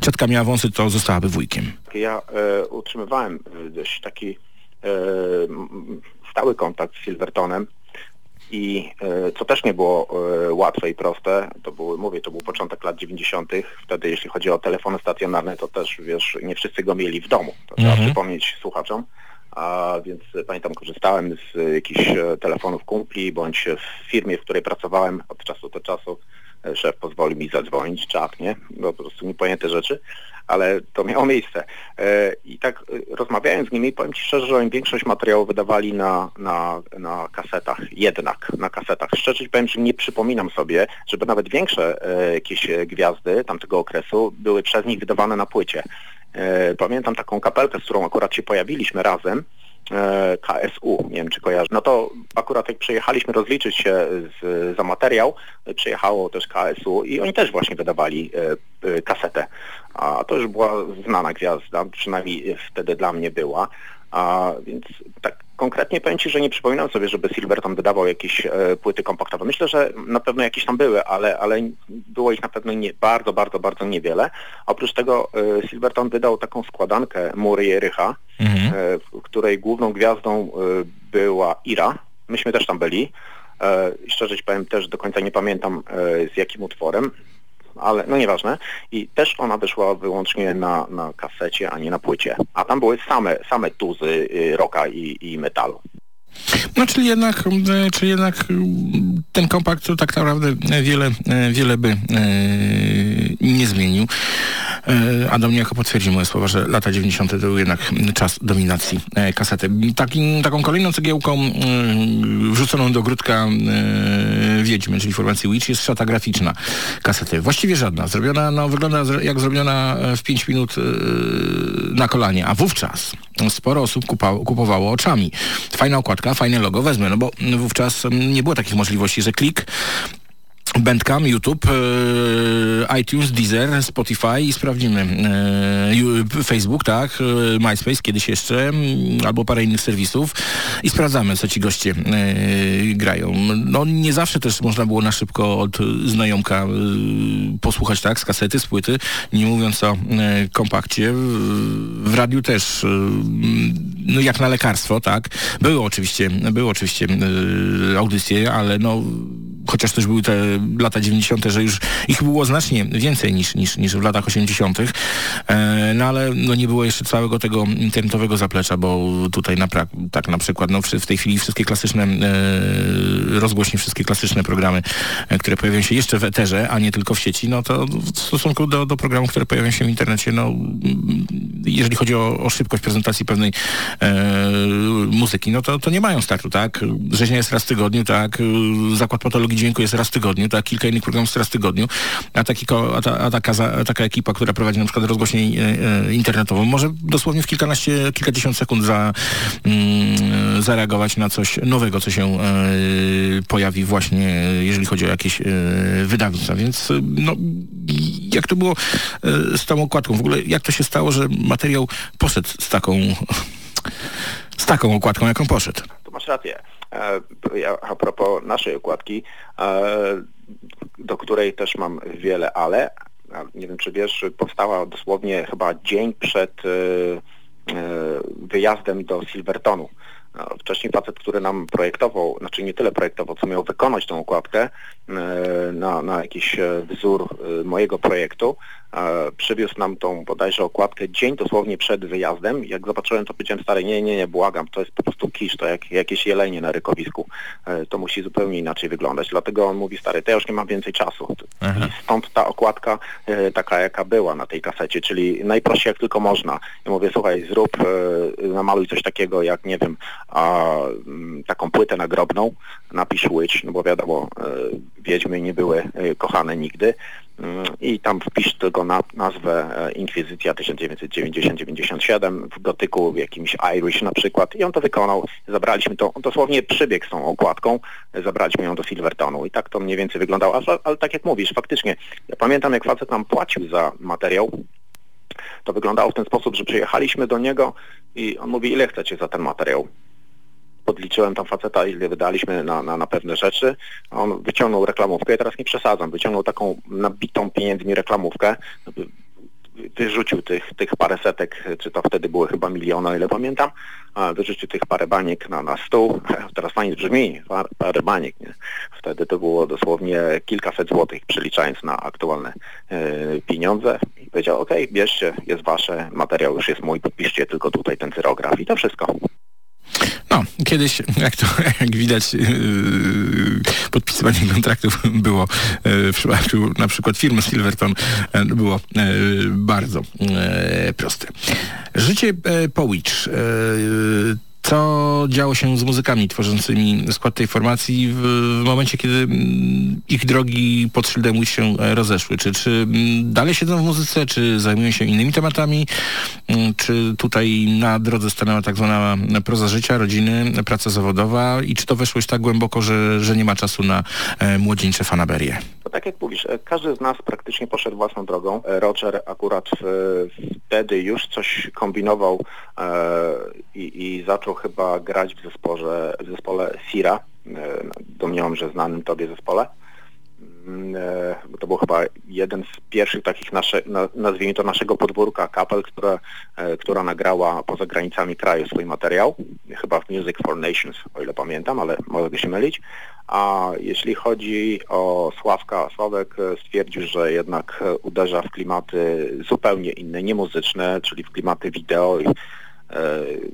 ciotka miała wąsy, to zostałaby wujkiem. Ja e, utrzymywałem dość taki e, stały kontakt z Silvertonem i co też nie było łatwe i proste, to były, mówię, to był początek lat 90. Wtedy jeśli chodzi o telefony stacjonarne, to też wiesz, nie wszyscy go mieli w domu. To trzeba Mhm. przypomnieć słuchaczom. A więc pamiętam, korzystałem z jakichś e, telefonów kumpli, bądź w firmie, w której pracowałem od czasu do czasu e, szef pozwolił mi zadzwonić, czap, nie? No po prostu niepojęte rzeczy, ale to miało miejsce. E, I tak rozmawiając z nimi, powiem Ci szczerze, że oni większość materiału wydawali na, na, na kasetach, jednak na kasetach. Szczerze powiem, że nie przypominam sobie, żeby nawet większe jakieś gwiazdy tamtego okresu były przez nich wydawane na płycie. E, Pamiętam taką kapelkę, z którą akurat się pojawiliśmy razem, e, KSU, nie wiem czy kojarzy. No to akurat jak przyjechaliśmy rozliczyć się z, za materiał, przyjechało też KSU i oni też właśnie wydawali e, kasetę. A to już była znana gwiazda, przynajmniej wtedy dla mnie była. A więc tak konkretnie powiem Ci, że nie przypominam sobie, żeby Silverton wydawał jakieś e, płyty kompaktowe. Myślę, że na pewno jakieś tam były, ale, ale było ich na pewno nie, bardzo, bardzo, bardzo niewiele. Oprócz tego e, Silverton wydał taką składankę Mury Jerycha, e, w której główną gwiazdą e, była Ira. Myśmy też tam byli. E, szczerze Ci powiem, też do końca nie pamiętam e, z jakim utworem, ale no nieważne. I też ona wyszła wyłącznie na, na kasecie, a nie na płycie. A tam były same, same tuzy y, rocka i, i metalu. No czyli jednak, e, czyli jednak mm, ten kompakt tak naprawdę wiele, wiele by nie zmienił. E, Adam niejako potwierdził moje słowa, że lata 90. to był jednak czas dominacji e, kasety. Taką kolejną cegiełką mm, wrzuconą do grudka e, Wiedźmy, czyli formacji Witch jest szata graficzna kasety. Właściwie żadna. Zrobiona, no wygląda jak zrobiona e, w 5 minut e, na kolanie, a wówczas sporo osób kupowało oczami. Fajna okładka, fajne logo, wezmę, no bo wówczas mm, nie było takich możliwości, że klik Bandcamp, YouTube, e, iTunes, Deezer, Spotify i sprawdzimy. E, Facebook, tak, e, MySpace kiedyś jeszcze, mm, albo parę innych serwisów i sprawdzamy, co ci goście grają. No nie zawsze też można było na szybko od znajomka posłuchać, tak, z kasety, z płyty, nie mówiąc o kompakcie. W, radiu też, no jak na lekarstwo, tak. Były oczywiście, były oczywiście audycje, ale no chociaż też były te lata 90., że już ich było znacznie więcej niż, niż, niż w latach 80., e, no ale no, nie było jeszcze całego tego internetowego zaplecza, bo tutaj na, tak na przykład no, w tej chwili wszystkie klasyczne e, rozgłośnie, wszystkie klasyczne programy, e, które pojawiają się jeszcze w eterze, a nie tylko w sieci, no to w stosunku do, do programów, które pojawiają się w internecie, no jeżeli chodzi o, o szybkość prezentacji pewnej muzyki, no to, to nie mają startu, tak? Rzeźnia jest raz w tygodniu, tak? Zakład patologii dźwięku jest raz w tygodniu, tak? Kilka innych programów jest raz w tygodniu, a, taki, a, ta, a taka, za, taka ekipa, która prowadzi na przykład rozgłośnię e, e, internetową, może dosłownie w kilkanaście, kilkadziesiąt sekund za, mm, zareagować na coś nowego, co się e, pojawi właśnie, jeżeli chodzi o jakieś e, wydawnictwa, więc e, no, jak to było e, z tą okładką? W ogóle jak to się stało, że materiał poszedł z taką *laughs* z taką okładką, jaką poszedł? Tu masz rację. E, a propos naszej okładki, e, do której też mam wiele ale, nie wiem czy wiesz, powstała dosłownie chyba dzień przed e, wyjazdem do Silvertonu. Wcześniej facet, który nam projektował, znaczy nie tyle projektował, co miał wykonać tą okładkę na, na jakiś wzór mojego projektu, przywiózł nam tą bodajże okładkę dzień dosłownie przed wyjazdem. Jak zobaczyłem to powiedziałem stary, nie, nie, nie, błagam, to jest po prostu kisz, to jak, jakieś jelenie na rykowisku. E, To musi zupełnie inaczej wyglądać. Dlatego on mówi, stary, to ja już nie mam więcej czasu. I stąd ta okładka e, taka, jaka była na tej kasecie, czyli najprościej jak tylko można. Ja mówię, słuchaj, zrób, e, namaluj coś takiego jak, nie wiem, a, mm, taką płytę nagrobną, napisz Witch, no bo wiadomo, e, wiedźmy nie były e, kochane nigdy. I tam wpisz tylko na, nazwę e, Inkwizycja 1990-97 w gotyku jakimś Irish na przykład i on to wykonał. Zabraliśmy to, on dosłownie przybiegł z tą okładką, zabraliśmy ją do Silvertonu i tak to mniej więcej wyglądało. Ale, ale tak jak mówisz, faktycznie, ja pamiętam jak facet nam płacił za materiał, to wyglądało w ten sposób, że przyjechaliśmy do niego i on mówi, ile chcecie za ten materiał? Podliczyłem tam faceta, ile wydaliśmy na, na, na pewne rzeczy. On wyciągnął reklamówkę, ja teraz nie przesadzam, wyciągnął taką nabitą pieniędzmi reklamówkę, wyrzucił tych, tych parę setek, czy to wtedy były chyba miliony, o ile pamiętam, wyrzucił tych parę baniek na, na stół. *laughs* Teraz fajnie brzmi, par, parę baniek, nie? Wtedy to było dosłownie kilkaset złotych, przeliczając na aktualne e, pieniądze. I powiedział, okej, bierzcie, jest wasze, materiał już jest mój, podpiszcie tylko tutaj ten cyrograf i to wszystko. No, kiedyś, jak to *laughs* jak widać, yy, podpisywanie kontraktów było yy, w przypadku na przykład firmy Silverton yy, było yy, bardzo yy, proste. Życie po. Yy, co działo się z muzykami tworzącymi skład tej formacji w, w momencie, kiedy mm, ich drogi pod szyldem się e, rozeszły? Czy, czy mm, dalej siedzą w muzyce, czy zajmują się innymi tematami? Mm, Czy tutaj na drodze stanęła tak zwana proza życia, rodziny, praca zawodowa i czy to weszło już tak głęboko, że, że nie ma czasu na e, młodzieńcze fanaberie? To tak jak mówisz, e, każdy z nas praktycznie poszedł własną drogą. E, Roger akurat e, wtedy już coś kombinował e, i, i zaczął chyba grać w zespole, w zespole Sira, e, domniemam, że znanym tobie zespole. Mm, e, to był chyba jeden z pierwszych takich nasze, na, nazwijmy to naszego podwórka kapel, która, e, która nagrała poza granicami kraju swój materiał, chyba w Music for Nations, o ile pamiętam, ale mogę się mylić. A jeśli chodzi o Sławka, Sławek stwierdził, że jednak uderza w klimaty zupełnie inne, nie muzyczne, czyli w klimaty wideo i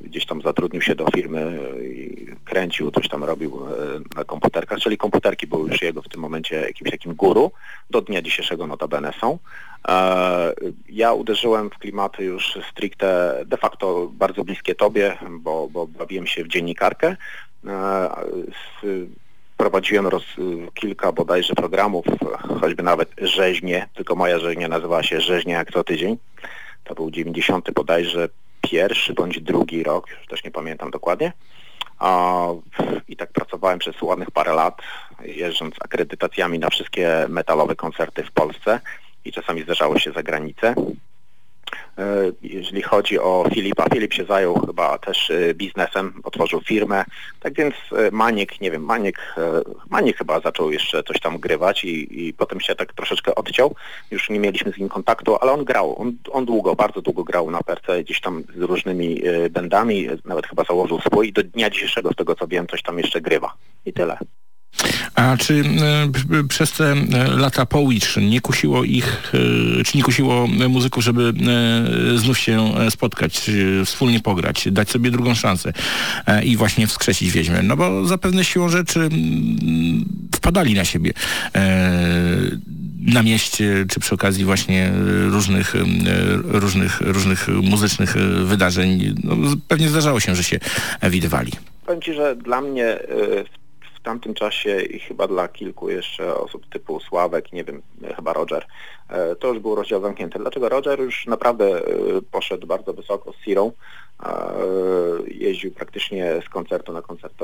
gdzieś tam zatrudnił się do firmy i kręcił, coś tam robił e, na komputerkach, czyli komputerki były już jego w tym momencie jakimś takim guru, do dnia dzisiejszego notabene są. E, Ja uderzyłem w klimaty już stricte de facto bardzo bliskie tobie, bo, bo bawiłem się w dziennikarkę. E, Prowadziłem roz, kilka bodajże programów, choćby nawet rzeźnie, tylko moja rzeźnia nazywała się Rzeźnia jak co tydzień. To był 90 bodajże pierwszy bądź drugi rok, już też nie pamiętam dokładnie. I tak pracowałem przez ładnych parę lat, jeżdżąc akredytacjami na wszystkie metalowe koncerty w Polsce i czasami zdarzało się za granicę. E, Jeżeli chodzi o Filipa, Filip się zajął chyba też e, biznesem, otworzył firmę, tak więc e, Maniek, nie wiem, Maniek, Maniek chyba zaczął jeszcze coś tam grywać i, i potem się tak troszeczkę odciął, już nie mieliśmy z nim kontaktu, ale on grał, on, on długo, bardzo długo grał na perce gdzieś tam z różnymi bandami, nawet chyba założył swój i do dnia dzisiejszego z tego co wiem coś tam jeszcze grywa. I tyle. A czy p- przez te e, lata po Witch nie kusiło ich, e, czy nie kusiło muzyków, żeby e, znów się spotkać, wspólnie pograć, dać sobie drugą szansę i właśnie wskrzesić Wiedźmę? No bo zapewne siłą rzeczy wpadali na siebie na mieście, czy przy okazji właśnie różnych, różnych, różnych muzycznych wydarzeń. No, pewnie zdarzało się, że się widywali. Powiem Ci, że dla mnie w w tamtym czasie i chyba dla kilku jeszcze osób typu Sławek, nie wiem, chyba Roger, e, to już był rozdział zamknięty. Dlaczego Roger już naprawdę e, poszedł bardzo wysoko z Sirą, e, jeździł praktycznie z koncertu na koncert,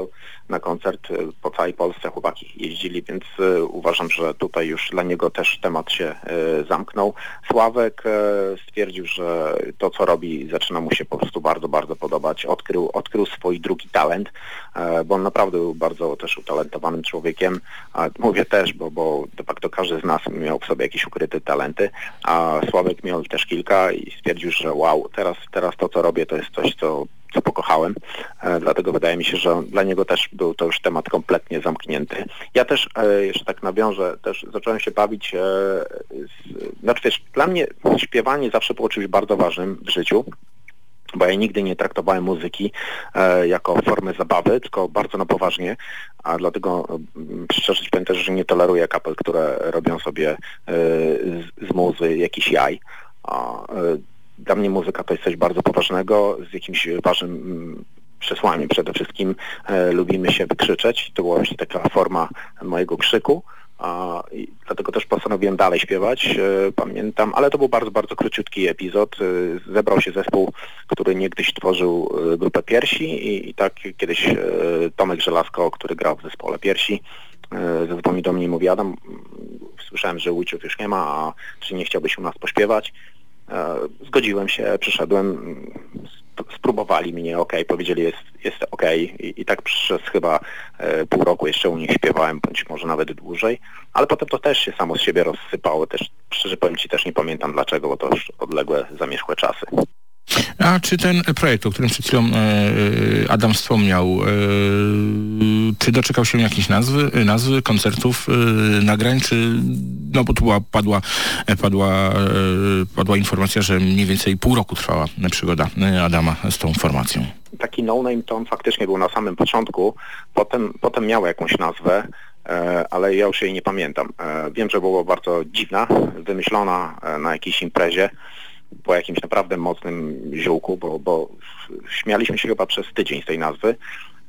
na koncert po całej Polsce chłopaki jeździli, więc uważam, że tutaj już dla niego też temat się zamknął. Sławek stwierdził, że to co robi zaczyna mu się po prostu bardzo, bardzo podobać. Odkrył, odkrył swój drugi talent, bo on naprawdę był bardzo też utalentowanym człowiekiem. Mówię też, bo, bo de facto każdy z nas miał w sobie jakiś ukryty talent talenty, a Sławek miał też kilka i stwierdził, że wow, teraz, teraz to co robię to jest coś, co co pokochałem, e, dlatego wydaje mi się, że dla niego też był to już temat kompletnie zamknięty. Ja też, e, jeszcze tak nawiążę, też zacząłem się bawić, e, z, znaczy wiesz, dla mnie śpiewanie zawsze było czymś bardzo ważnym w życiu, bo ja nigdy nie traktowałem muzyki e, jako formę zabawy, tylko bardzo na poważnie, a dlatego mm, szczerze powiem też, że nie toleruję kapel, które robią sobie e, z, z muzy jakiś jaj. A, e, dla mnie muzyka to jest coś bardzo poważnego, z jakimś ważnym mm, przesłaniem. Przede wszystkim e, lubimy się wykrzyczeć. To była właśnie taka forma mojego krzyku. A, i dlatego też postanowiłem dalej śpiewać, e, pamiętam, ale to był bardzo, bardzo króciutki epizod. E, zebrał się zespół, który niegdyś tworzył e, grupę Piersi i, i tak kiedyś Tomek Żelazko, który grał w zespole Piersi, zadzwonił do mnie mówi Adam, słyszałem, że Łójciów już nie ma, a czy nie chciałbyś u nas pośpiewać? Zgodziłem się, przyszedłem, spróbowali mnie, ok, powiedzieli jest, jest ok I, i tak przez chyba e, pół roku jeszcze u nich śpiewałem, bądź może nawet dłużej, ale potem to też się samo z siebie rozsypało, też szczerze powiem Ci też nie pamiętam dlaczego, bo to już odległe, zamierzchłe czasy. A czy ten projekt, o którym przed chwilą e, e, Adam wspomniał, e, czy doczekał się jakiejś nazwy, nazwy koncertów, e, nagrań, czy no bo tu była, padła, e, padła, e, padła informacja, że mniej więcej pół roku trwała przygoda e, Adama z tą formacją. Taki no-name to on faktycznie był na samym początku, potem, potem miał jakąś nazwę, e, ale ja już jej nie pamiętam. E, Wiem, że była bardzo dziwna, wymyślona e, na jakiejś imprezie, po jakimś naprawdę mocnym ziółku, bo, bo śmialiśmy się chyba przez tydzień z tej nazwy.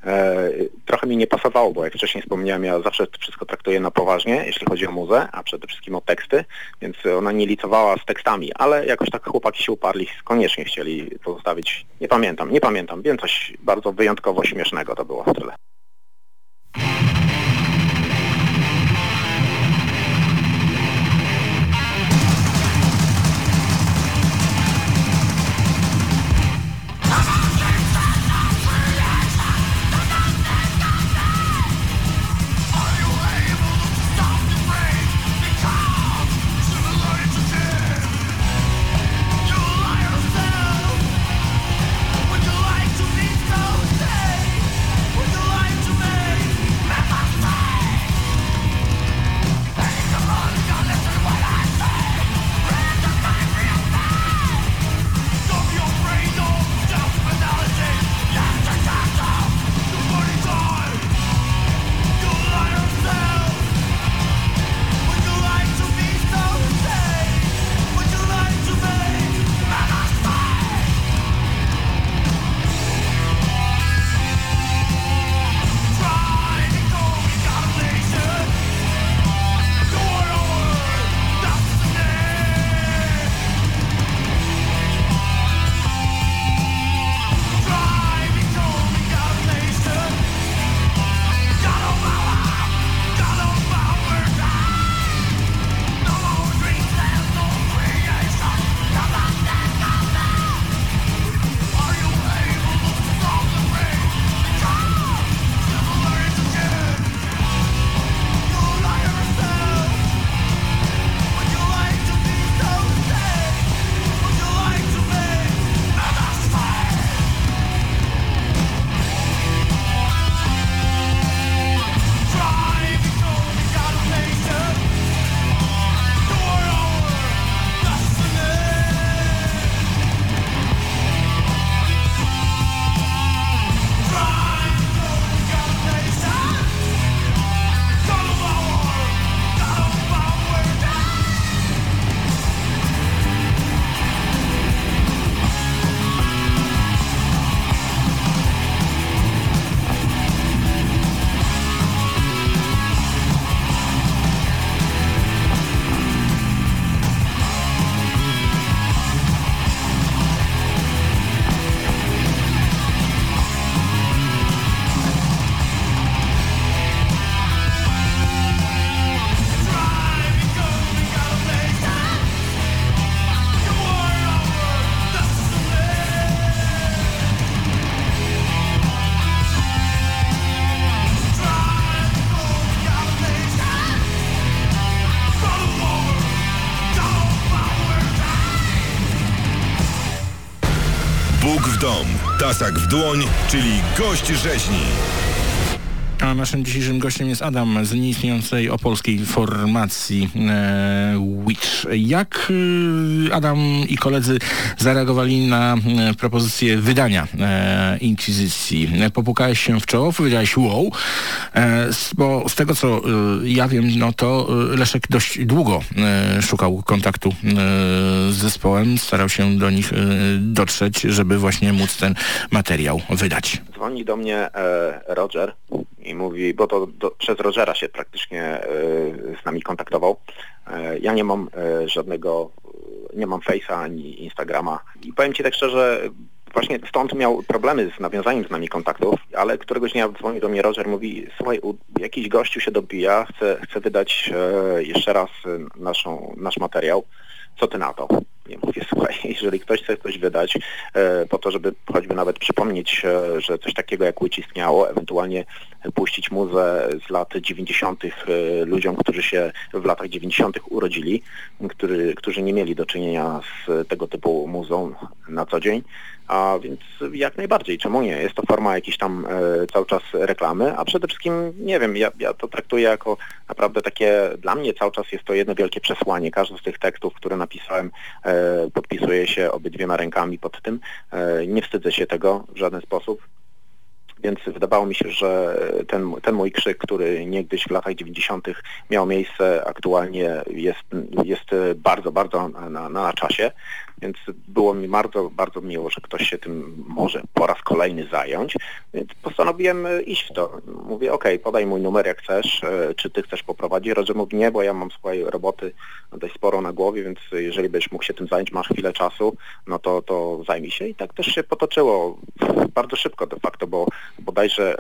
E, trochę mi nie pasowało, bo jak wcześniej wspomniałem, ja zawsze wszystko traktuję na poważnie, jeśli chodzi o muzę, a przede wszystkim o teksty, więc ona nie licowała z tekstami, ale jakoś tak chłopaki się uparli, koniecznie chcieli pozostawić, nie pamiętam, nie pamiętam, wiem coś bardzo wyjątkowo śmiesznego to było tyle. Tasak w dłoń, czyli gość rzeźni. Naszym dzisiejszym gościem jest Adam z nieistniejącej opolskiej formacji e, Witch. Jak e, Adam i koledzy zareagowali na e, propozycję wydania e, Inkwizycji? Popukałeś się w czoło, powiedziałeś wow, e, bo z tego co e, ja wiem, no to e, Leszek dość długo szukał kontaktu z zespołem, starał się do nich dotrzeć, żeby właśnie móc ten materiał wydać. Dzwoni do mnie Roger i mówi, bo to do, przez Rogera się praktycznie e, z nami kontaktował. E, ja nie mam e, żadnego, nie mam Face'a ani Instagrama i powiem Ci tak szczerze, właśnie stąd miał problemy z nawiązaniem z nami kontaktów, ale któregoś dnia dzwoni do mnie Roger, mówi, słuchaj, jakiś gościu się dobija, chce, chce wydać jeszcze raz naszą, nasz materiał, co Ty na to? Ja mówię, *laughs* słuchaj, jeżeli ktoś chce coś wydać e, po to, żeby choćby nawet przypomnieć, e, że coś takiego jak Witch istniało, ewentualnie puścić muzę z lat 90. e, ludziom, którzy się w latach 90. urodzili, który, którzy nie mieli do czynienia z tego typu muzą na co dzień, a więc jak najbardziej, czemu nie? Jest to forma jakiejś tam cały czas reklamy, a przede wszystkim, nie wiem, ja, ja to traktuję jako naprawdę takie, dla mnie cały czas jest to jedno wielkie przesłanie. Każdy z tych tekstów, które napisałem, podpisuje się obydwiema rękami pod tym. E, nie wstydzę się tego w żaden sposób. Więc wydawało mi się, że ten, ten mój krzyk, który niegdyś w latach 90. miał miejsce, aktualnie jest, jest bardzo, bardzo na, na, na czasie. Więc było mi bardzo, bardzo miło, że ktoś się tym może po raz kolejny zająć. Więc postanowiłem e, iść w to. Mówię, okej, podaj mój numer jak chcesz, e, czy ty chcesz poprowadzić. Roger mówi, nie, bo ja mam swoje roboty dość sporo na głowie, więc jeżeli byś mógł się tym zająć, masz chwilę czasu, no to, to zajmij się. I tak też się potoczyło bardzo szybko de facto, bo bodajże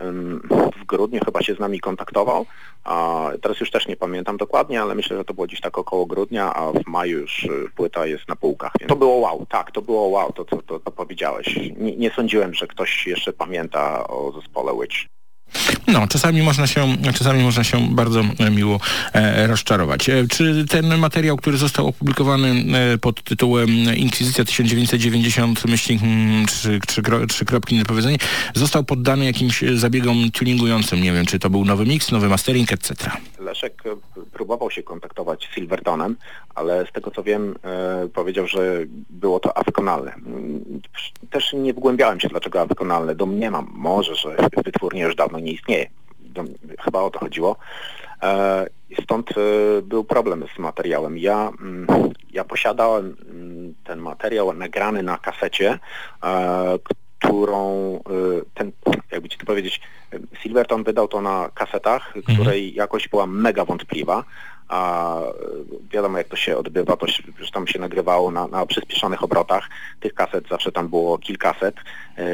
w grudniu chyba się z nami kontaktował, a teraz już też nie pamiętam dokładnie, ale myślę, że to było gdzieś tak około grudnia, a w maju już y, płyta jest na półkach. Więc to było wow, tak, to było wow, to co to, to powiedziałeś. Nie, nie sądziłem, że ktoś jeszcze pamięta o zespole Witch. No, czasami można się, czasami można się bardzo e, miło e, rozczarować. E, czy ten materiał, który został opublikowany e, pod tytułem Inkwizycja 1990, myśli, trzy, trzy, kro, kropki niepowiedzenie, został poddany jakimś zabiegom tuningującym? Nie wiem, czy to był nowy mix, nowy mastering, etc. Leszek e, próbował się kontaktować z Silvertonem, ale z tego co wiem e, powiedział, że było to awykonalne. Mm, Też nie wgłębiałem się dlaczego awykonalne. Domniemam może, że wytwórnia już dawno nie istnieje. Chyba o to chodziło. E, Stąd był problem z materiałem. Ja, mm, ja posiadałem mm, ten materiał nagrany na kasecie, którą e, ten, jakby ci to powiedzieć, e, Silverton wydał to na kasetach, której jakość była mega wątpliwa, a e, wiadomo jak to się odbywa, to się, tam się nagrywało na, na przyspieszonych obrotach, tych kaset zawsze tam było kilkaset, e,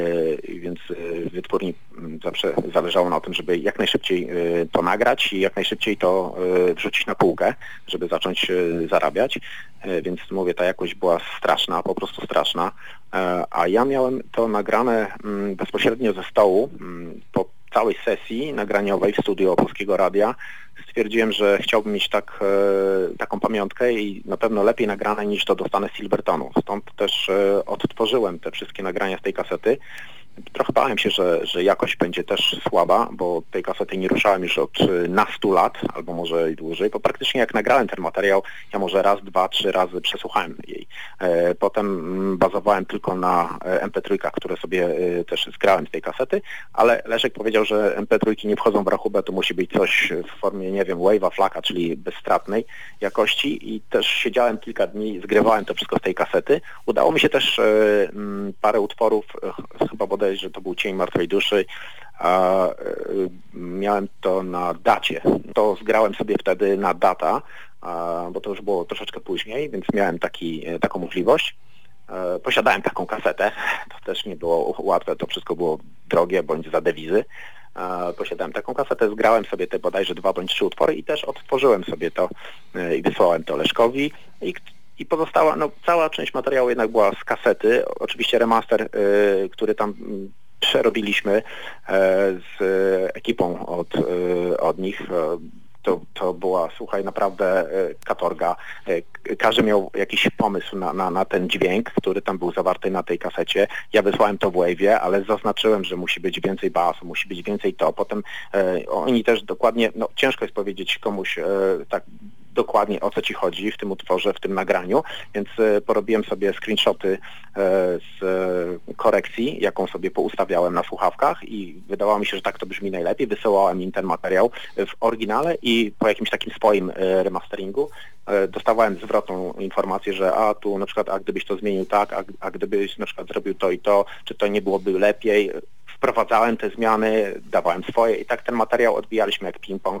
więc e, wytwórni m, zawsze zależało na tym, żeby jak najszybciej to nagrać i jak najszybciej to wrzucić na półkę, żeby zacząć zarabiać, więc mówię, ta jakość była straszna, po prostu straszna, a ja miałem to nagrane mm, bezpośrednio ze stołu mm, po całej sesji nagraniowej w studio Polskiego Radia stwierdziłem, że chciałbym mieć tak, e, taką pamiątkę i na pewno lepiej nagrane niż to dostanę z Silvertonu. Stąd też e, odtworzyłem te wszystkie nagrania z tej kasety. Trochę bałem się, że, że jakość będzie też słaba, bo tej kasety nie ruszałem już od e, nastu lat, albo może i dłużej, bo praktycznie jak nagrałem ten materiał, ja może raz, dwa, trzy razy przesłuchałem jej. E, Potem mm, bazowałem tylko na e, MP3, które sobie e, też zgrałem z tej kasety, ale Leszek powiedział, że MP3 nie wchodzą w rachubę, to musi być coś w formie, nie wiem, wave'a, flaka, czyli bezstratnej jakości i też siedziałem kilka dni, zgrywałem to wszystko z tej kasety. Udało mi się też mm, parę utworów, e, ch- bodajże to był Cień Martwej Duszy, a e, miałem to na dacie. To zgrałem sobie wtedy na data, bo to już było troszeczkę później, więc miałem taki, e, taką możliwość. E, Posiadałem taką kasetę, *laughs* to też nie było łatwe, to wszystko było drogie bądź za dewizy. Posiadałem taką kasetę, zgrałem sobie te bodajże dwa bądź trzy utwory i też odtworzyłem sobie to e, i wysłałem to Leszkowi i, i pozostała, no cała część materiału jednak była z kasety, oczywiście remaster, e, który tam mm, przerobiliśmy e, z ekipą od, e, od nich. E, to, to była, słuchaj, naprawdę e, katorga. Każdy miał jakiś pomysł na, na, na ten dźwięk, który tam był zawarty na tej kasecie. Ja wysłałem to w Wave'ie, ale zaznaczyłem, że musi być więcej basu, musi być więcej to. Potem oni też dokładnie, no ciężko jest powiedzieć komuś tak dokładnie o co ci chodzi w tym utworze, w tym nagraniu, więc e, porobiłem sobie screenshoty e, z e, korekcji, jaką sobie poustawiałem na słuchawkach i wydawało mi się, że tak to brzmi najlepiej. Wysyłałem im ten materiał w oryginale i po jakimś takim swoim remasteringu dostawałem zwrotną informację, że a tu na przykład, a gdybyś to zmienił tak, a, a gdybyś na przykład zrobił to i to, czy to nie byłoby lepiej. Wprowadzałem te zmiany, dawałem swoje i tak ten materiał odbijaliśmy jak ping-pong.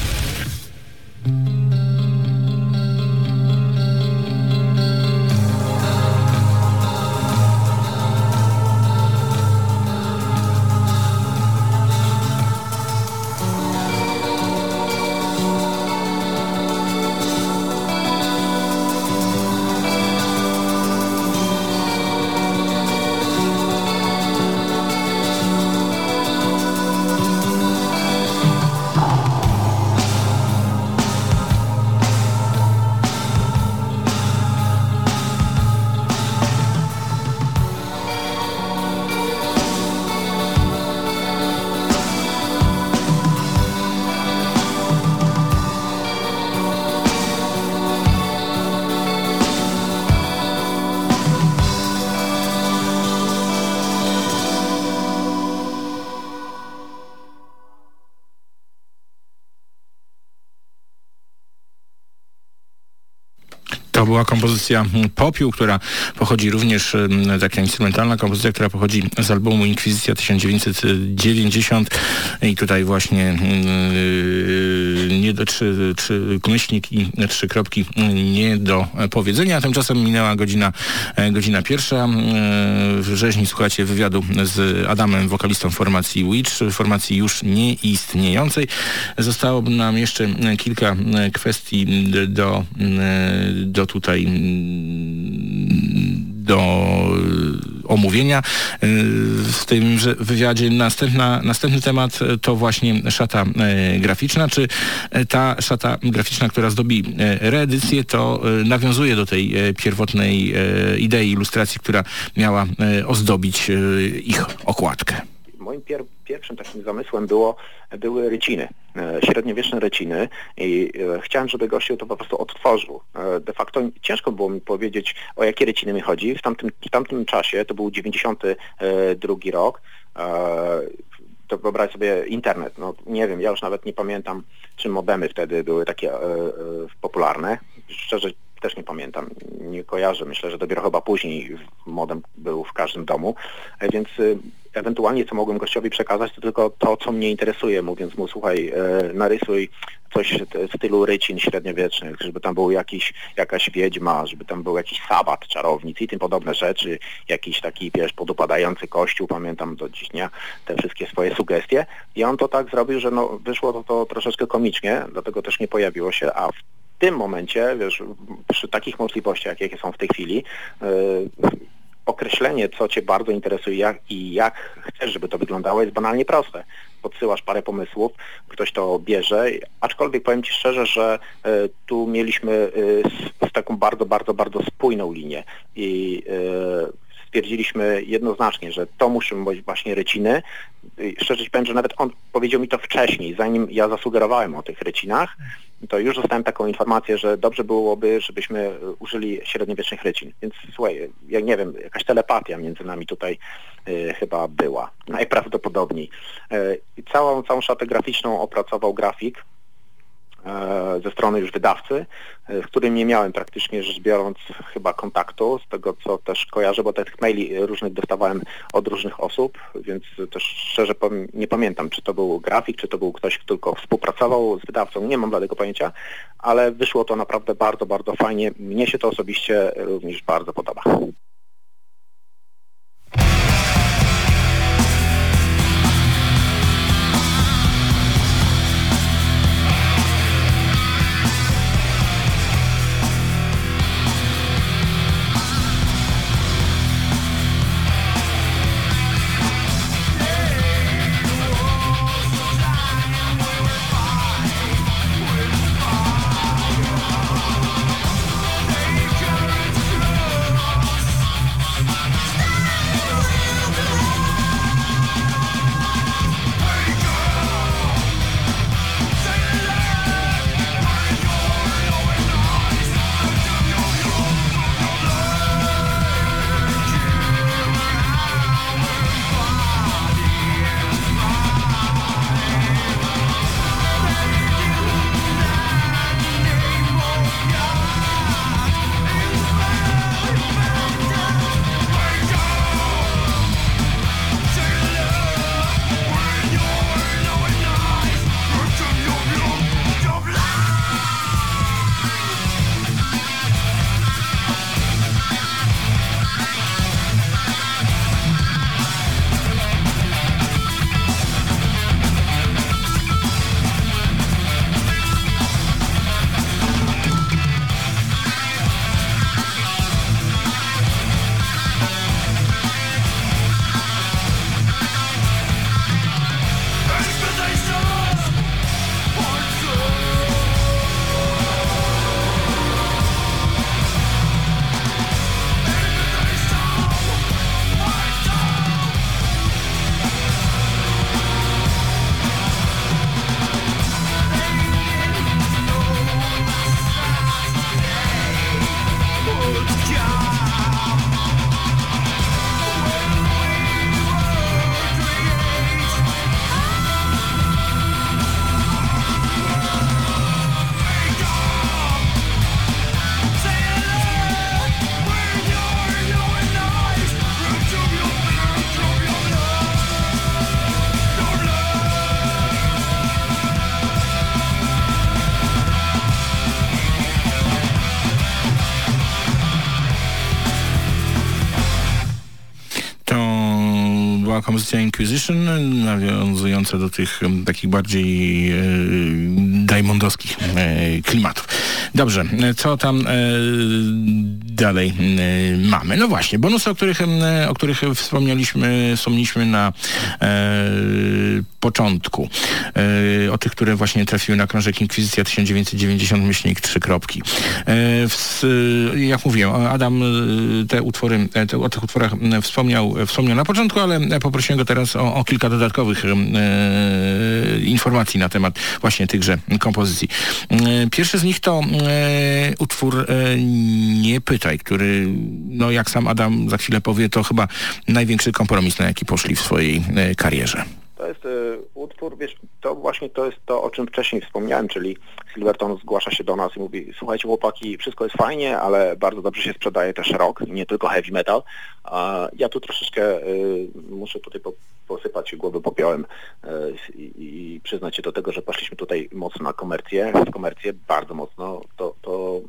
To była kompozycja Popiół, która pochodzi również, mm, taka instrumentalna kompozycja, która pochodzi z albumu Inkwizycja 1990 i tutaj właśnie mm, nie do trzy, trzy myślnik i trzy kropki nie do powiedzenia. A tymczasem minęła godzina, e, godzina pierwsza. Mm, W rzeźni słuchacie wywiadu z Adamem, wokalistą formacji Witch, formacji już nieistniejącej. Zostało nam jeszcze kilka mm, kwestii do, do tutaj mm, do y, omówienia y, w tymże wywiadzie. Następna, następny temat y, to właśnie szata graficzna. Czy ta szata graficzna, która zdobi reedycję, to nawiązuje do tej pierwotnej idei ilustracji, która miała ozdobić ich okładkę? Moim pier pierwszym takim zamysłem było, były ryciny, e, średniowieczne ryciny i e, chciałem, żeby gościu to po prostu odtworzył. E, de facto ciężko było mi powiedzieć, o jakie ryciny mi chodzi. W tamtym, w tamtym czasie, to był 92 rok, e, to wyobraź sobie internet. No nie wiem, ja już nawet nie pamiętam, czy modemy wtedy były takie e, e, popularne. Szczerze też nie pamiętam, nie kojarzę. Myślę, że dopiero chyba później modem był w każdym domu, e, więc e, ewentualnie co mogłem gościowi przekazać, to tylko to, co mnie interesuje, mówiąc mu, słuchaj, e, narysuj coś w stylu rycin średniowiecznych, żeby tam był jakiś, jakaś wiedźma, żeby tam był jakiś sabat czarownic i tym podobne rzeczy, jakiś taki, wiesz, podupadający kościół, pamiętam do dziś dnia te wszystkie swoje sugestie. I on to tak zrobił, że no, wyszło to, to troszeczkę komicznie, dlatego też nie pojawiło się, a w tym momencie, wiesz, przy takich możliwościach, jakie są w tej chwili, yy, określenie, co Cię bardzo interesuje jak, i jak chcesz, żeby to wyglądało, jest banalnie proste. Podsyłasz parę pomysłów, ktoś to bierze, aczkolwiek powiem Ci szczerze, że e, tu mieliśmy e, z, z taką bardzo, bardzo, bardzo spójną linię i e, stwierdziliśmy jednoznacznie, że to muszą być właśnie ryciny. Szczerze Ci powiem, że nawet on powiedział mi to wcześniej, zanim ja zasugerowałem o tych rycinach, to już dostałem taką informację, że dobrze byłoby, żebyśmy użyli średniowiecznych rycin. Więc słuchaj, ja nie wiem, jakaś telepatia między nami tutaj e, chyba była, najprawdopodobniej. I całą, całą szatę graficzną opracował grafik, ze strony już wydawcy, e, z którym nie miałem praktycznie rzecz biorąc chyba kontaktu, z tego co też kojarzę, bo tych maili różnych dostawałem od różnych osób, więc też szczerze nie pamiętam, czy to był grafik, czy to był ktoś, kto tylko współpracował z wydawcą, nie mam bladego pojęcia, ale wyszło to naprawdę bardzo, bardzo fajnie. Mnie się to osobiście również bardzo podoba. Inquisition, nawiązująca do tych takich bardziej diamondowskich e, klimatów. Dobrze, e, co tam e, dalej mamy? No właśnie, bonusy, o których, o których wspomnieliśmy, wspomnieliśmy na początku. O tych, które właśnie trafiły na krążek Inkwizycja 1990 myślnik 3 kropki. Jak mówiłem, Adam te utwory, te, o tych utworach wspomniał, wspomniał na początku, ale poprosiłem go teraz o, o kilka dodatkowych informacji na temat właśnie tychże kompozycji. E, Pierwszy z nich to e, utwór e, Nie pytaj, który, no jak sam Adam za chwilę powie, to chyba największy kompromis, na jaki poszli w swojej karierze. To jest utwór, wiesz, to właśnie to jest to, o czym wcześniej wspomniałem, czyli Silverton zgłasza się do nas i mówi, słuchajcie chłopaki, wszystko jest fajnie, ale bardzo dobrze się sprzedaje też rock, nie tylko heavy metal. A ja tu troszeczkę muszę tutaj posypać głowę popiołem y, i, i przyznać się do tego, że poszliśmy tutaj mocno na komercję, w komercję bardzo mocno, to, to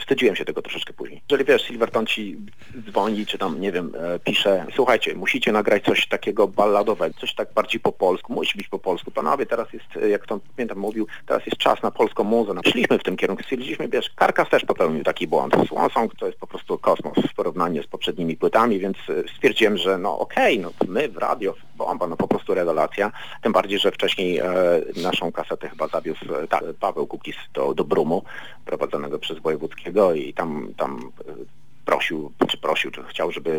wstydziłem się tego troszeczkę później. Jeżeli wiesz, Silverton ci dzwoni, czy tam, nie wiem, e, pisze, słuchajcie, musicie nagrać coś takiego balladowego, coś tak bardziej po polsku, musi być po polsku. Panowie, teraz jest, e, jak to pamiętam mówił, teraz jest czas na polską muzę. No, Szliśmy w tym kierunku, stwierdziliśmy, wiesz, Karkas też popełnił taki błąd. Swan Song to jest po prostu kosmos w porównaniu z poprzednimi płytami, więc e, stwierdziłem, że no okej, no my w radio, bomba, no po prostu rewelacja. Tym bardziej, że wcześniej e, naszą kasetę chyba zawiózł e, ta, Paweł Kukis do, do Brumu, prowadzonego przez Wojewódzkiego i tam, tam e, prosił, czy prosił, czy chciał, żeby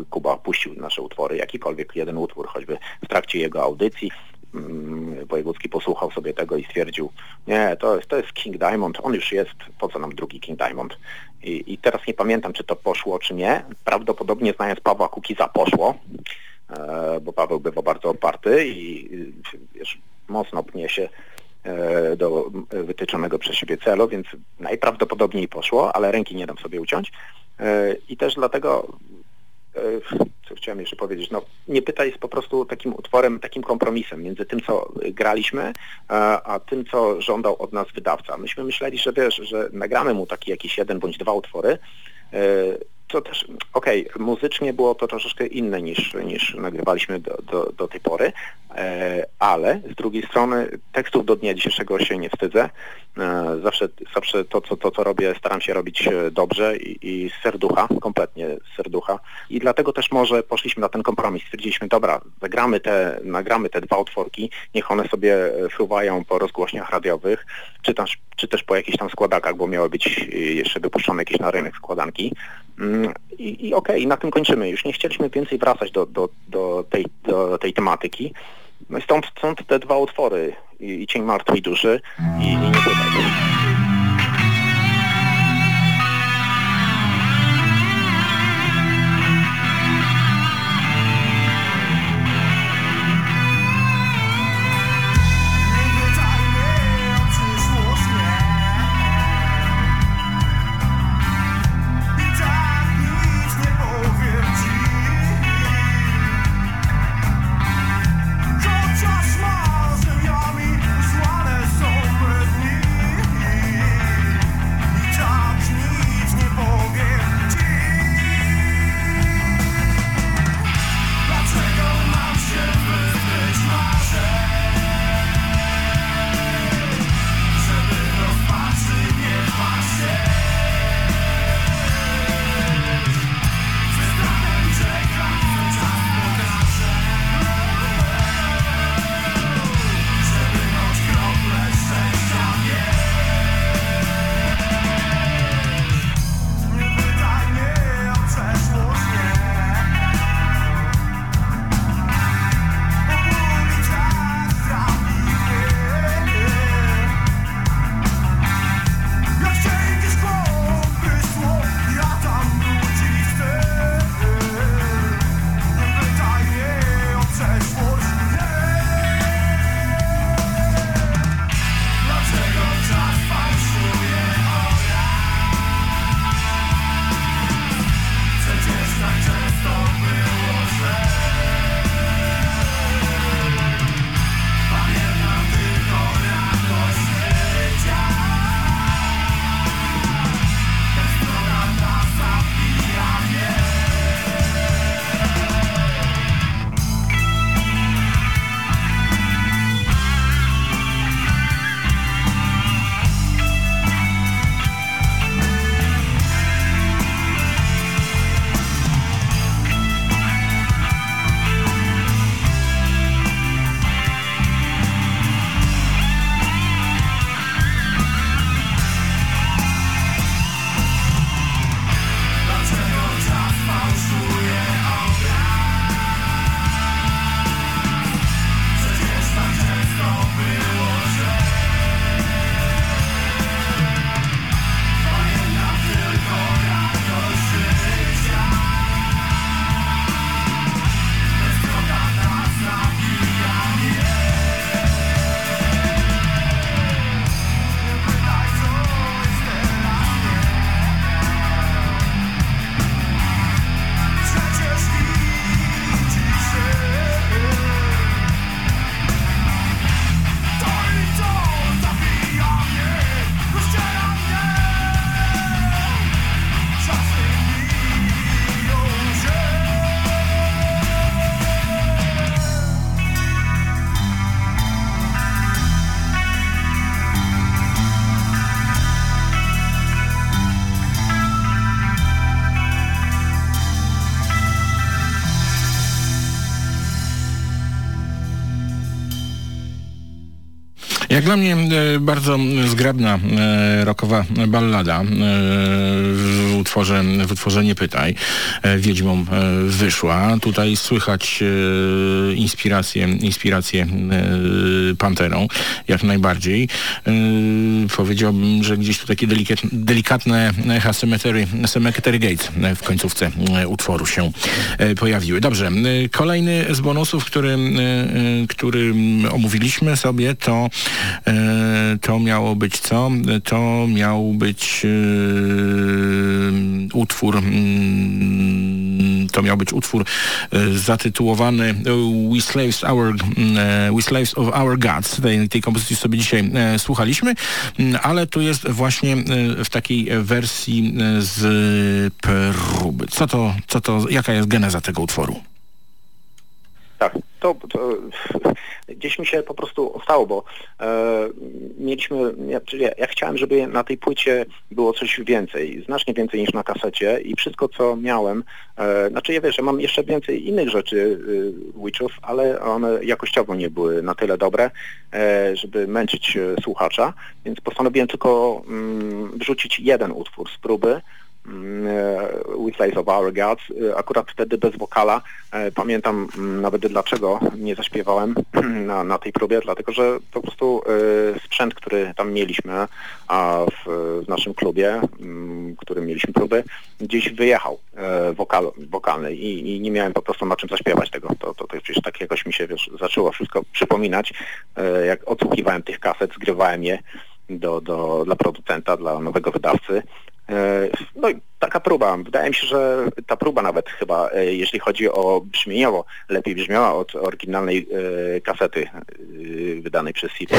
e, Kuba puścił nasze utwory, jakikolwiek jeden utwór, choćby w trakcie jego audycji. Mm, Wojewódzki posłuchał sobie tego i stwierdził, nie, to jest, to jest King Diamond, on już jest, po co nam drugi King Diamond? I, I teraz nie pamiętam, czy to poszło, czy nie. Prawdopodobnie znając Pawła Kukiza poszło, bo Paweł bywa bardzo oparty i wiesz, mocno pnie się e, do wytyczonego przez siebie celu, więc najprawdopodobniej poszło, ale ręki nie dam sobie uciąć. E, I też dlatego, e, co chciałem jeszcze powiedzieć, no nie pytaj jest po prostu takim utworem, takim kompromisem między tym, co graliśmy, e, a tym, co żądał od nas wydawca. Myśmy myśleli, że wiesz, że nagramy mu taki jakiś jeden bądź dwa utwory, e, to też, okej, muzycznie było to troszeczkę inne niż, niż nagrywaliśmy do, do, do tej pory, e, ale z drugiej strony tekstów do dnia dzisiejszego się nie wstydzę. E, zawsze, zawsze to, co, to, co robię, staram się robić e, dobrze i, i z serducha, kompletnie z serducha. I dlatego też może poszliśmy na ten kompromis. Stwierdziliśmy, dobra, zagramy te, nagramy te dwa utworki, niech one sobie fruwają po rozgłośniach radiowych, czy też, czy też po jakichś tam składakach, bo miały być e, jeszcze wypuszczone jakieś na rynek składanki. Mm, I, i okej, na tym kończymy. Już nie chcieliśmy więcej wracać do, do, do, tej, do tej tematyki. No i stąd, stąd te dwa utwory, i, i Cień Martwej Duszy i, i Nie Pytaj. Dla mnie e, bardzo zgrabna e, rockowa ballada e, w utworze, w utworze Nie pytaj. Wiedźmą wyszła. Tutaj słychać inspirację, inspirację Panterą, jak najbardziej. Powiedziałbym, że gdzieś tu takie delikat, delikatne echa Cemetery, Cemetery Gates e, w końcówce utworu się pojawiły. Dobrze, kolejny z bonusów, który, który omówiliśmy sobie, to, to miało być co? To miał być e, utwór mm, to miał być utwór e, zatytułowany e, We Slaves, Our, e, We Slaves of Our Gods. Tej, tej kompozycji sobie dzisiaj e, słuchaliśmy, m, ale tu jest właśnie e, w takiej wersji e, z próby. Co to, co to, jaka jest geneza tego utworu? Tak, to, to gdzieś mi się po prostu stało, bo e, mieliśmy, ja, ja, ja chciałem, żeby na tej płycie było coś więcej, znacznie więcej niż na kasecie i wszystko co miałem, e, znaczy ja wiesz, ja mam jeszcze więcej innych rzeczy y, Witchów, ale one jakościowo nie były na tyle dobre, e, żeby męczyć e, słuchacza, więc postanowiłem tylko mm, wrzucić jeden utwór z próby, mm, e, We Slaves of Our Gods, e, akurat wtedy bez wokala. E, Pamiętam mm, nawet dlaczego nie zaśpiewałem *clears throat* na, na tej próbie, dlatego że po prostu sprzęt, który tam mieliśmy a w, w naszym klubie, mm, w którym mieliśmy próby, gdzieś wyjechał wokal, wokalny i, i nie miałem po prostu na czym zaśpiewać tego. To, to, to przecież tak jakoś mi się wiesz, zaczęło wszystko przypominać, jak odsłuchiwałem tych kaset, zgrywałem je do, do, dla producenta, dla nowego wydawcy. E, No i taka próba. Wydaje mi się, że ta próba nawet chyba, e, jeśli chodzi o brzmieniowo, lepiej brzmiała od oryginalnej e, kasety wydanej przez CD.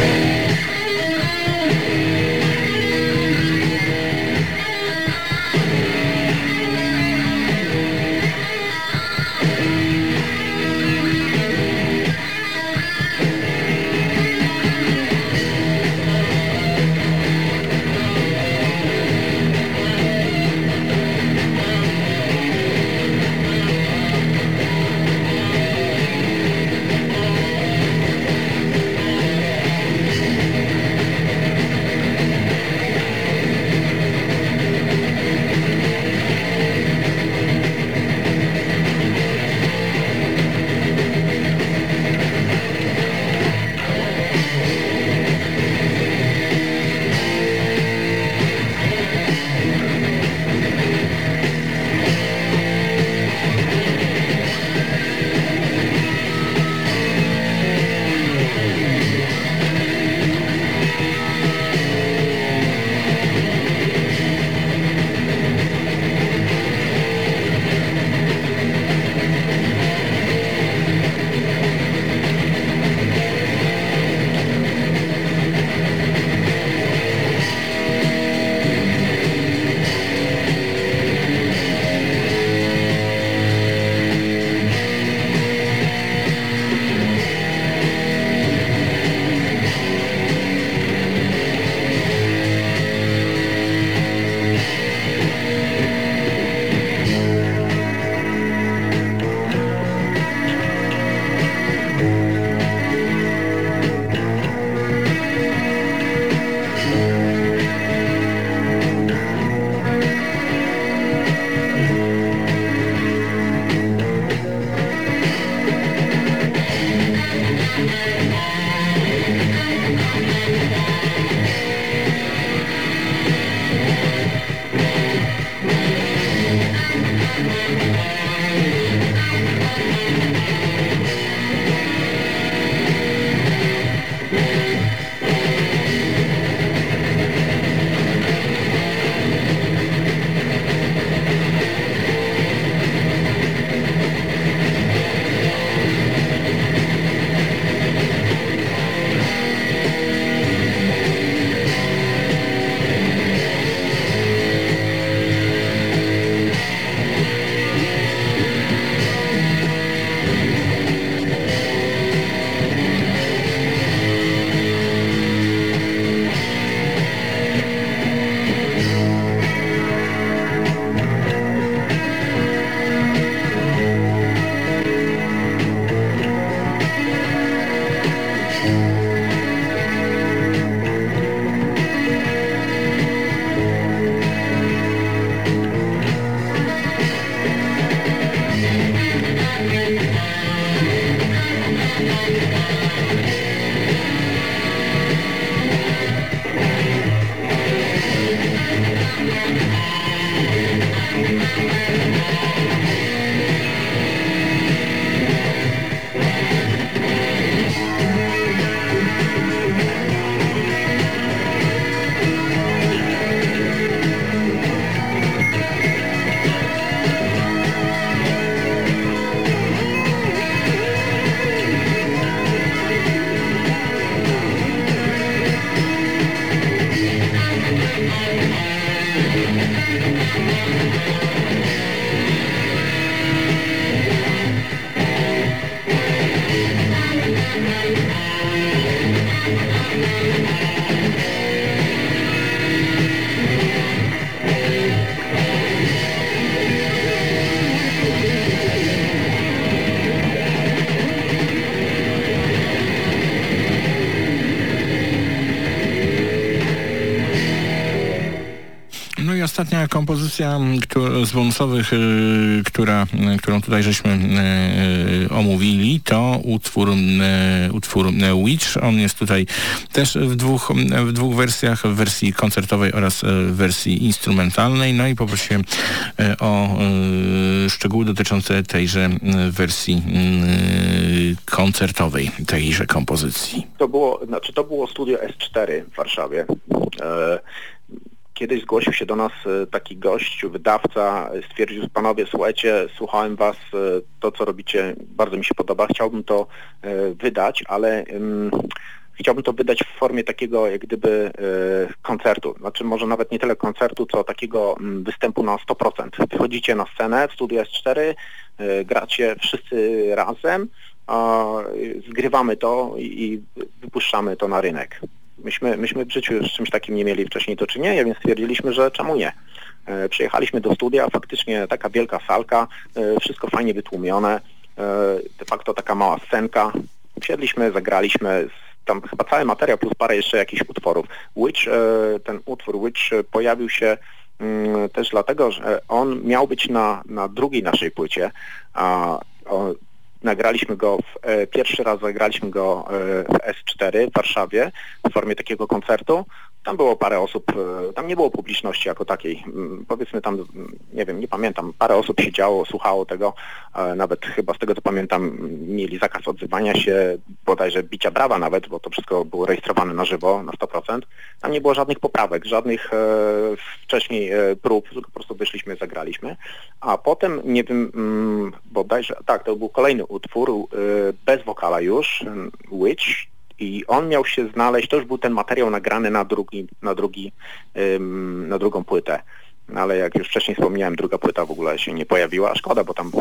Kompozycja m, któ- z bonusowych, y, która, y, którą tutaj żeśmy y, omówili, to utwór, utwór Witch. On jest tutaj też w dwóch, w dwóch wersjach, w wersji koncertowej oraz w wersji instrumentalnej. No i poprosiłem o szczegóły dotyczące tejże wersji koncertowej, tejże kompozycji. To było, znaczy to było studio S4 w Warszawie. E, Kiedyś zgłosił się do nas e, taki gość, wydawca, e, stwierdził, panowie, słuchajcie, słuchałem was, e, to co robicie bardzo mi się podoba, chciałbym to wydać, ale ym, chciałbym to wydać w formie takiego jak gdyby koncertu, znaczy może nawet nie tyle koncertu, co takiego występu na 100%. Wychodzicie na scenę w studio S4, e, gracie wszyscy razem, a, zgrywamy to i wypuszczamy to na rynek. Myśmy, myśmy w życiu z czymś takim nie mieli wcześniej do czynienia, więc stwierdziliśmy, że czemu nie. E, Przyjechaliśmy do studia, faktycznie taka wielka salka, e, wszystko fajnie wytłumione, e, de facto taka mała scenka. Wsiedliśmy, zagraliśmy, tam chyba cały materiał plus parę jeszcze jakichś utworów. Witch, ten utwór Witch pojawił się mm, też dlatego, że on miał być na, na drugiej naszej płycie, a nagraliśmy go, w, e, pierwszy raz zagraliśmy go e, w S4 w Warszawie w formie takiego koncertu. Tam było parę osób, e, tam nie było publiczności jako takiej. Mm, Powiedzmy tam, mm, nie wiem, nie pamiętam, parę osób siedziało, słuchało tego, nawet chyba z tego co pamiętam mieli zakaz odzywania się, bodajże bicia brawa nawet, bo to wszystko było rejestrowane na żywo na 100%. Tam nie było żadnych poprawek, żadnych e, wcześniej e, prób, tylko po prostu wyszliśmy, zagraliśmy. A potem, nie wiem, mm, bodajże, tak, to był kolejny utwór, bez wokala już, Witch, i on miał się znaleźć, to już był ten materiał nagrany na drugi, na drugi, ym, na drugą płytę. No ale jak już wcześniej wspomniałem, druga płyta w ogóle się nie pojawiła, szkoda, bo tam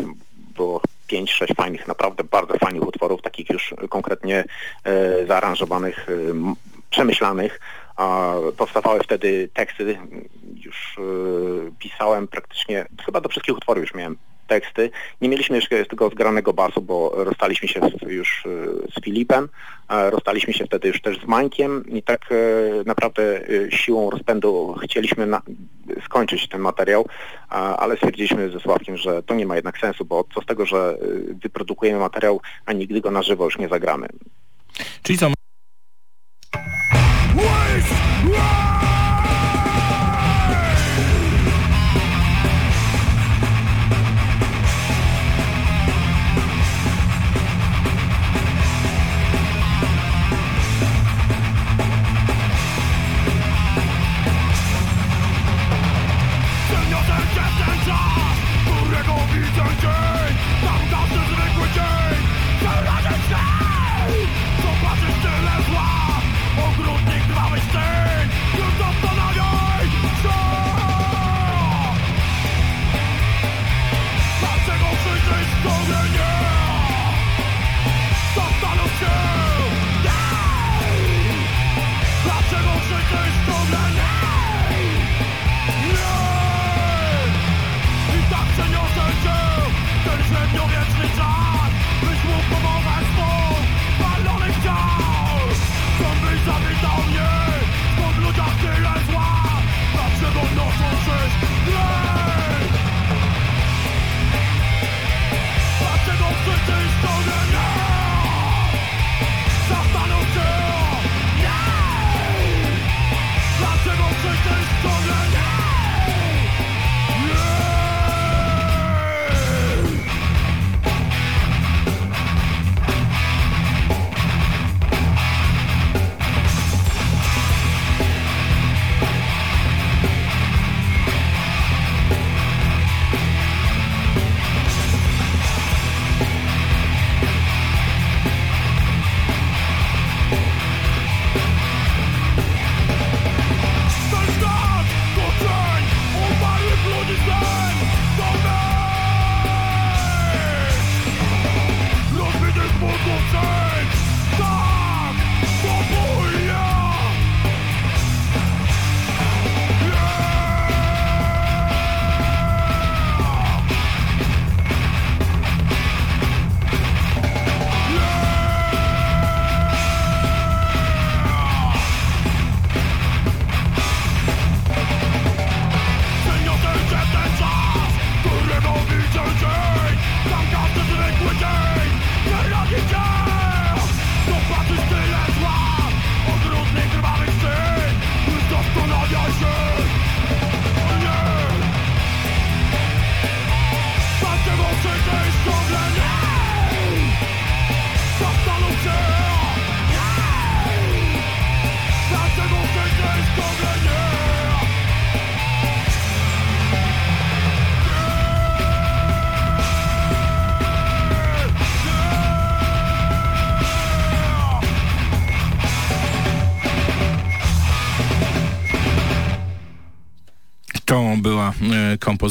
było 5-6 fajnych, naprawdę bardzo fajnych utworów, takich już konkretnie e, zaaranżowanych, m- przemyślanych. A powstawały wtedy teksty, już e, pisałem praktycznie, chyba do wszystkich utworów już miałem teksty. Nie mieliśmy jeszcze tego zgranego basu, bo rozstaliśmy się z, już e, z Filipem, e, rozstaliśmy się wtedy już też z Mańkiem i tak e, naprawdę siłą rozpędu chcieliśmy na, skończyć ten materiał, ale stwierdziliśmy ze Sławkiem, że to nie ma jednak sensu, bo co z tego, że wyprodukujemy materiał, a nigdy go na żywo już nie zagramy. Czyli co,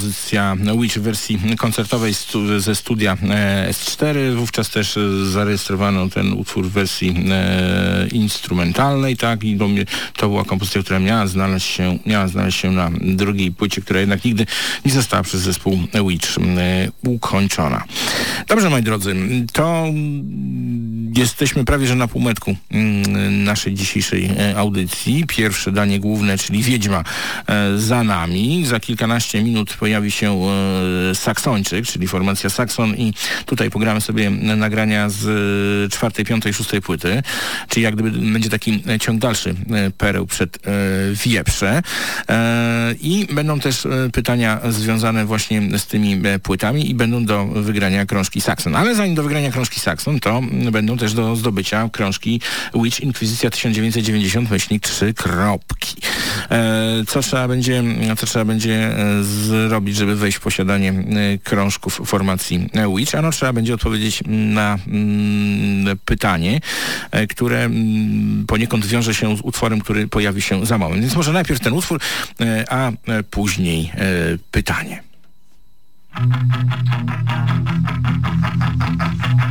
e, kompozycja Witch w wersji koncertowej stu, ze studia e, S4. Wówczas też e, zarejestrowano ten utwór w wersji instrumentalnej, tak, i to była kompozycja, która miała znaleźć się, miała znaleźć się na drugiej płycie, która jednak nigdy nie została przez zespół Witch ukończona. Dobrze, moi drodzy, to jesteśmy prawie, że na półmetku mm, naszej dzisiejszej audycji. Pierwsze danie główne, czyli Wiedźma za nami. Za kilkanaście minut pojawi się e, Saksończyk, czyli formacja Sakson i tutaj pogramy sobie nagrania z e, czwartej, piątej, szóstej płyty, czyli jak gdyby będzie taki ciąg dalszy e, pereł przed e, Wieprze. E, I będą też e, pytania związane właśnie z tymi płytami i będą do wygrania krążki Saxon. Ale zanim do wygrania krążki Saxon, to będą też do zdobycia krążki Witch Inkwizycja 1990 myślnik 3 kropki. Co trzeba będzie, co trzeba będzie E, zrobić, żeby wejść w posiadanie e, krążków formacji Witch? Ano trzeba będzie odpowiedzieć na mm, pytanie, e, które mm, poniekąd wiąże się z utworem, który pojawi się za moment. Więc może najpierw ten utwór, a później pytanie. Czego, że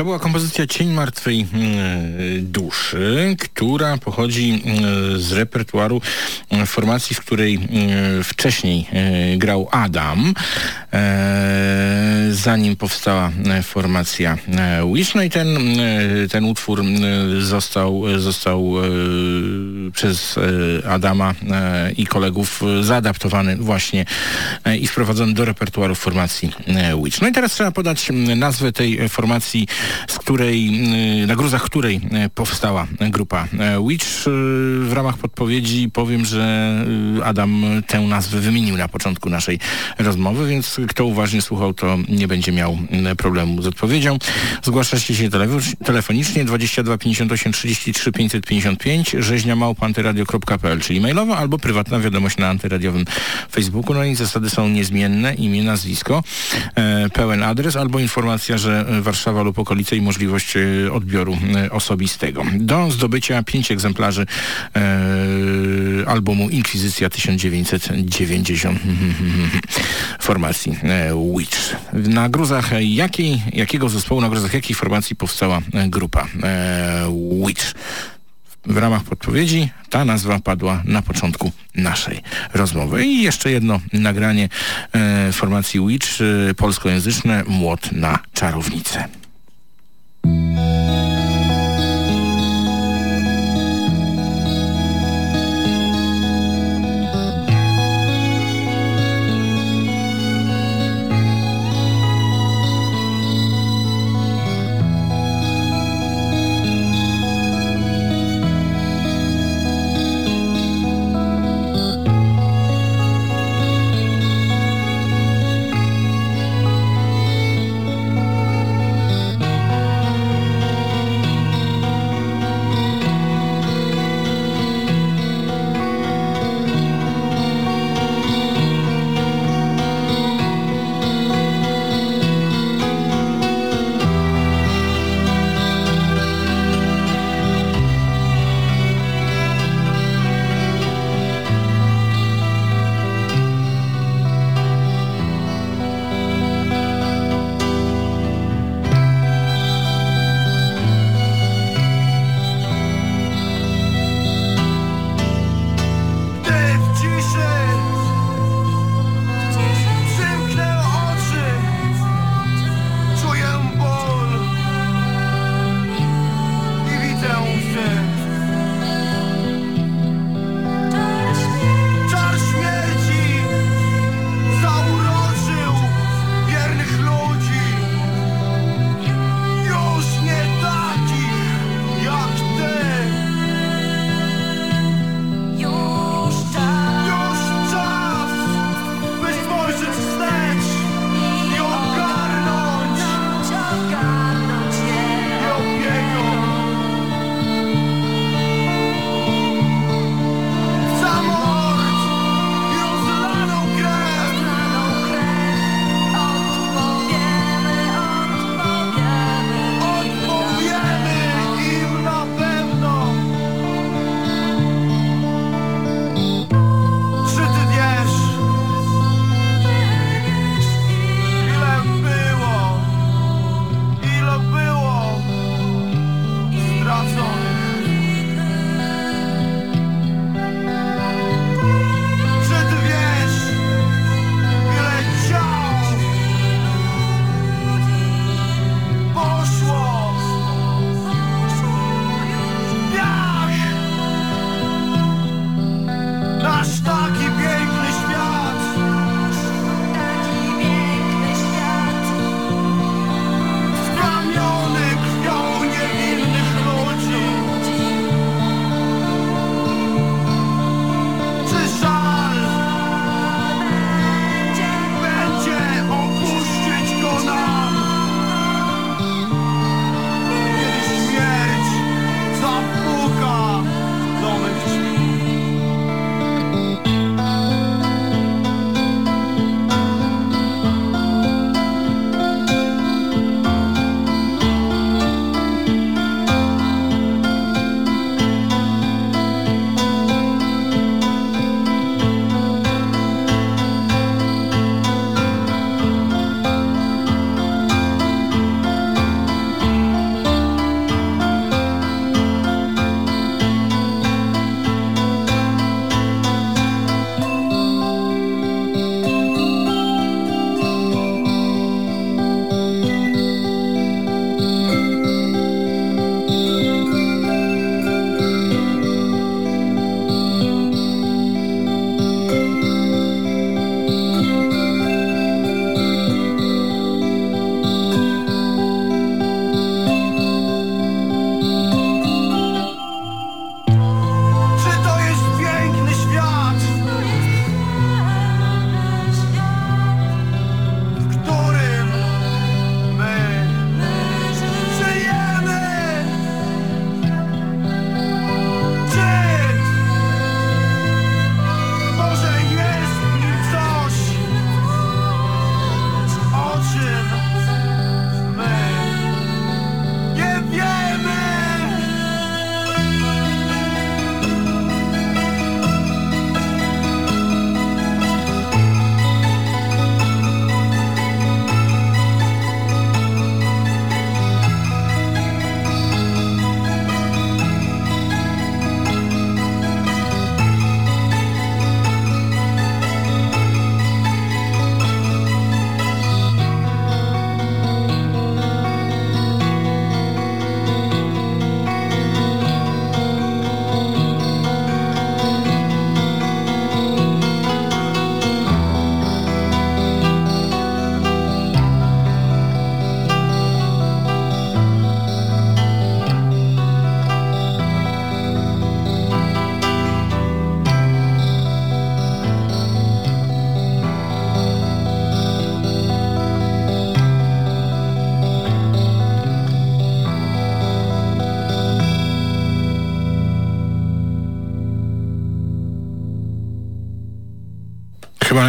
To była kompozycja Cień Martwej mm, Duszy, która pochodzi mm, z repertuaru mm, formacji, w której wcześniej e, grał Adam, e, zanim powstała e, formacja e, Wish. No i ten, e, ten utwór został, został e, przez e, Adama e, i kolegów e, zaadaptowany właśnie e, i wprowadzony do repertuaru formacji e, Witch. No i teraz trzeba podać nazwę tej e, formacji, z której, na gruzach której e, powstała grupa e, Witch. E, W ramach podpowiedzi powiem, że e, Adam tę nazwę wymienił na początku naszej rozmowy, więc kto uważnie słuchał, to nie będzie miał m, problemu z odpowiedzią. Zgłaszacie się telefo- telefonicznie 22 58 33 555 rzeźnia małpantyradio.pl, czyli mailowo albo prywatna wiadomość na antyradiowym Facebooku. No i zasady są niezmienne, imię, nazwisko, e, pełen adres albo informacja, że Warszawa lub okolice i możliwość e, odbioru e, osobistego. Do zdobycia pięć egzemplarzy e, albumu Inkwizycja 1990 *laughs* formacji e, Witch. Na gruzach jakiej, jakiego zespołu, na gruzach jakiej formacji powstała e, grupa e, Witch? w ramach podpowiedzi ta nazwa padła na początku naszej rozmowy. I jeszcze jedno nagranie e, formacji Witch, e, polskojęzyczne Młot na czarownicę.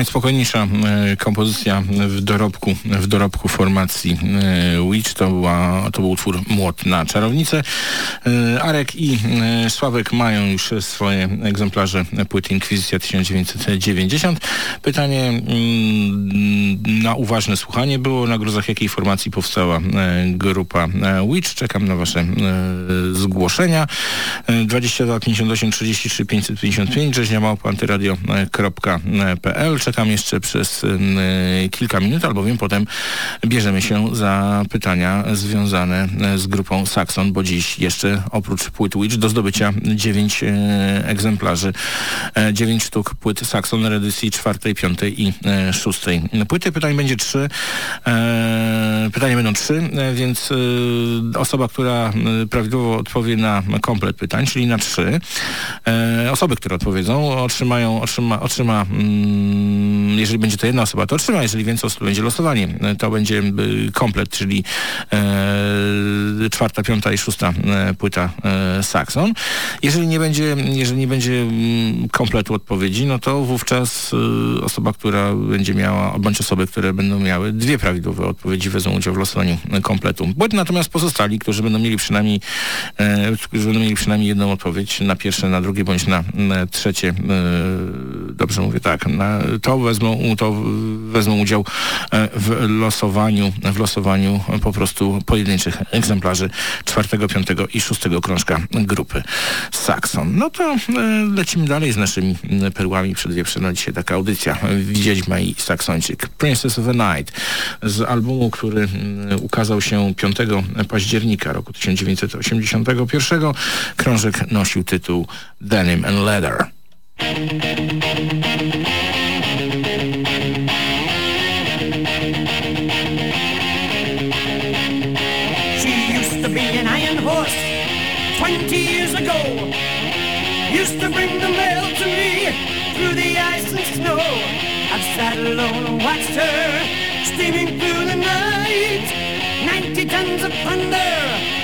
Najspokojniejsza e, kompozycja w dorobku, w dorobku formacji e, Witch to, była, to był utwór Młot na czarownicę. E, Arek i Sławek mają już swoje egzemplarze płyty Inkwizycja 1990. Pytanie mm, na uważne słuchanie było, na gruzach jakiej formacji powstała grupa Witch. Czekam na wasze zgłoszenia. E, 22 58 33 555 rzeźnia małpa antyradio.pl Czekam jeszcze przez y, kilka minut, albowiem potem bierzemy się za pytania związane e, z grupą Saxon, bo dziś jeszcze oprócz płyt Witch do zdobycia 9 e, egzemplarzy, 9 sztuk płyt Saxon edycji 4, 5 i 6. Płyty pytań będzie 3. Pytania będą 3, więc osoba, która prawidłowo odpowie na komplet pytań, czyli na 3, osoby, które odpowiedzą, otrzymają, otrzyma, otrzyma mm, jeżeli będzie to jedna osoba, to otrzyma, jeżeli więcej osób będzie losowanie. To będzie komplet, czyli e, czwarta, piąta i szósta e, płyta e, Saxon. Jeżeli nie będzie, jeżeli nie będzie mm, kompletu odpowiedzi, no to wówczas osoba, która będzie miała, bądź osoby, które będą miały dwie prawidłowe odpowiedzi, wezmą udział w losowaniu kompletu. Bądź natomiast pozostali, którzy będą mieli przynajmniej, e, którzy będą mieli przynajmniej jedną odpowiedź na pierwsze, na drugie, bądź na, trzecie, e, dobrze mówię tak, na, to wezmą, to wezmą udział e, w losowaniu, w losowaniu po prostu pojedynczych egzemplarzy czwartego, piątego i szóstego krążka grupy Saxon. No to lecimy dalej z naszymi perłami przedwieprzę. No dzisiaj taka audycja. Widzieliśmy i Saksończyk. Princess of the Night z albumu, który m, ukazał się 5 października roku 1981. Krążek nosił tytuł Denim and Leather. She used to be an iron horse 20 years ago. Used to bring the mail to me through the ice and snow. I've sat alone and watched her steaming through the night. 90 tons of thunder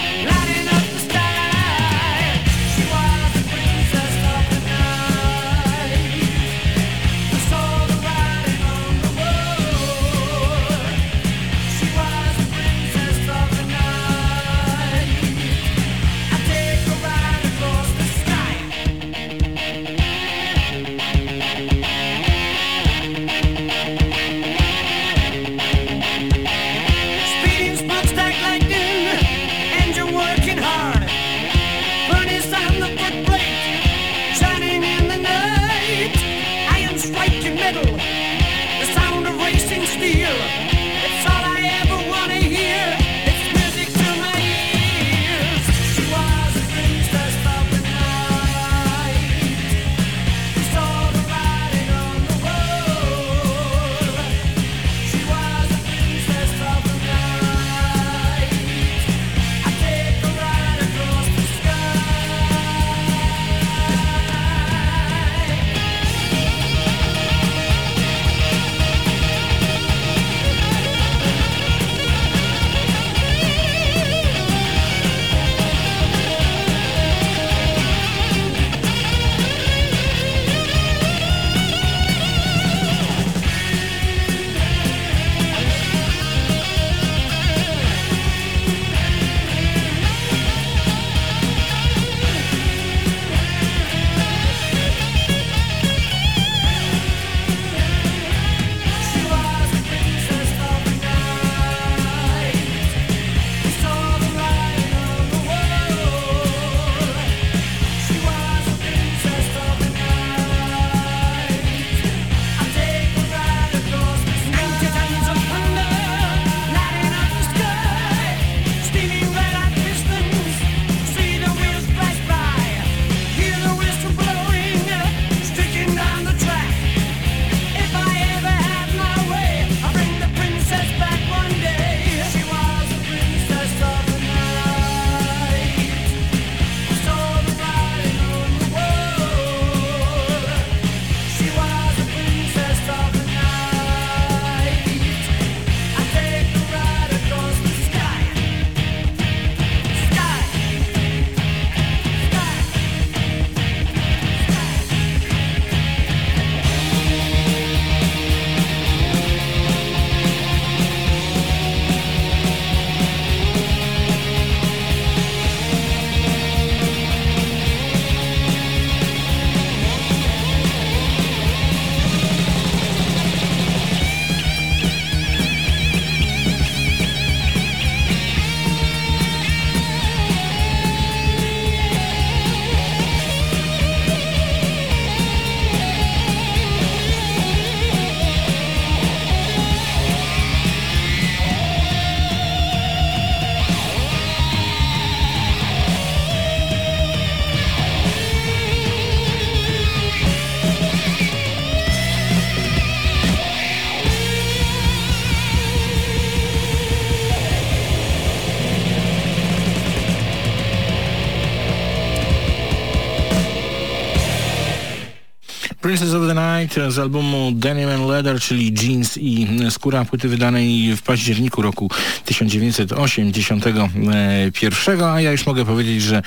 Princess of the Night z albumu Denim and Leather, czyli Jeans i Skóra, płyty wydanej w październiku roku 1981, a ja już mogę powiedzieć, że e,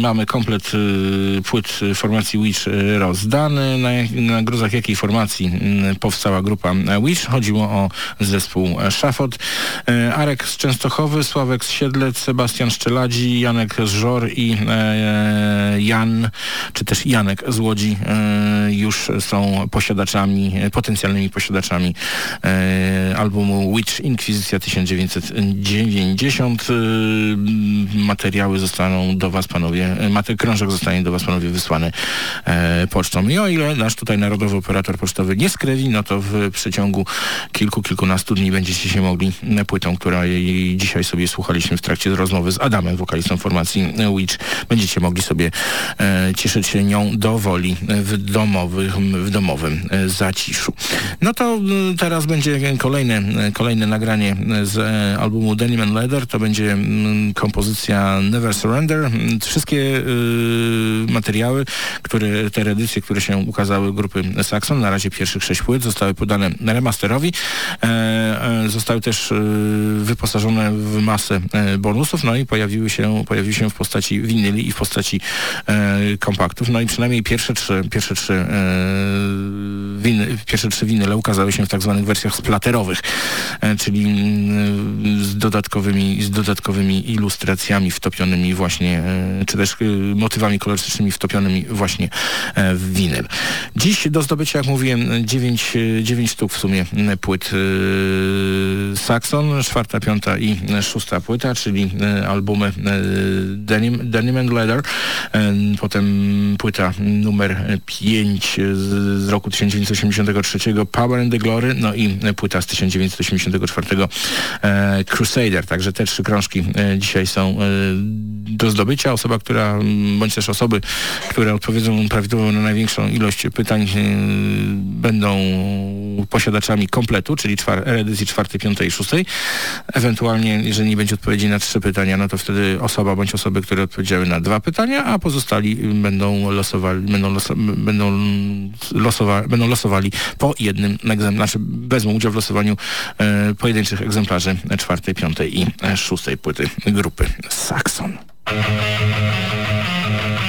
mamy komplet e, płyt formacji Witch e, rozdany. Na, na gruzach jakiej formacji m, powstała grupa Witch? Chodziło o zespół Szafot. Arek z Częstochowy, Sławek z Siedlec, Sebastian Szczeladzi, Janek z Żor i Jan, czy też Janek z Łodzi już są posiadaczami, potencjalnymi posiadaczami albumu Witch Inkwizycja 1990. E, Materiały zostaną do Was panowie, e, mater, krążek zostanie do Was panowie wysłany e, pocztą. I o ile nasz tutaj narodowy operator pocztowy nie skrewi, no to w przeciągu kilku, kilkunastu dni będziecie się mogli płytą, która jej dzisiaj sobie słuchaliśmy w trakcie rozmowy z Adamem, wokalistą formacji Witch, będziecie mogli sobie e, cieszyć się nią do woli w domowym, w domowym e, zaciszu. No to e, teraz będzie kolejne, e, kolejne nagranie z albumu Denim and Leather. To będzie mm, kompozycja Never Surrender. Mm, E, materiały, które, te edycje, które się ukazały grupy Saxon, na razie pierwszych sześć płyt, zostały podane remasterowi. E, e, zostały też e, wyposażone w masę e, bonusów, no i pojawiły się, pojawiły się w postaci winyli i w postaci kompaktów. No i przynajmniej pierwsze trzy, pierwsze trzy, winy, pierwsze trzy winyle ukazały się w tak zwanych wersjach splaterowych, czyli mm, z dodatkowymi, z dodatkowymi ilustracjami wtopionymi właśnie, czy też e, motywami kolorystycznymi wtopionymi właśnie e, w winyl. Dziś do zdobycia, jak mówiłem, 9, 9 sztuk w sumie m, płyt Saxon, czwarta, piąta i szósta płyta, czyli albumy Denim, Denim and Leather, potem płyta numer 5 z, roku 1983 Power and the Glory, no i płyta z 1984 e, Crusader, także te trzy krążki e, dzisiaj są do zdobycia. Osoba, która, bądź też osoby, które odpowiedzą prawidłowo na największą ilość pytań, e, będą posiadaczami kompletu, czyli edycji czwartej, piątej i szóstej. Ewentualnie, jeżeli nie będzie odpowiedzi na trzy pytania, no to wtedy osoba bądź osoby, które odpowiedziały na dwa pytania, a pozostali będą losowali, będą, loso, będą, losowa, będą losowali po jednym egzemplarzy, znaczy wezmą udział w losowaniu e, pojedynczych egzemplarzy czwartej, piątej i szóstej płyty grupy Saxon. MUZIEK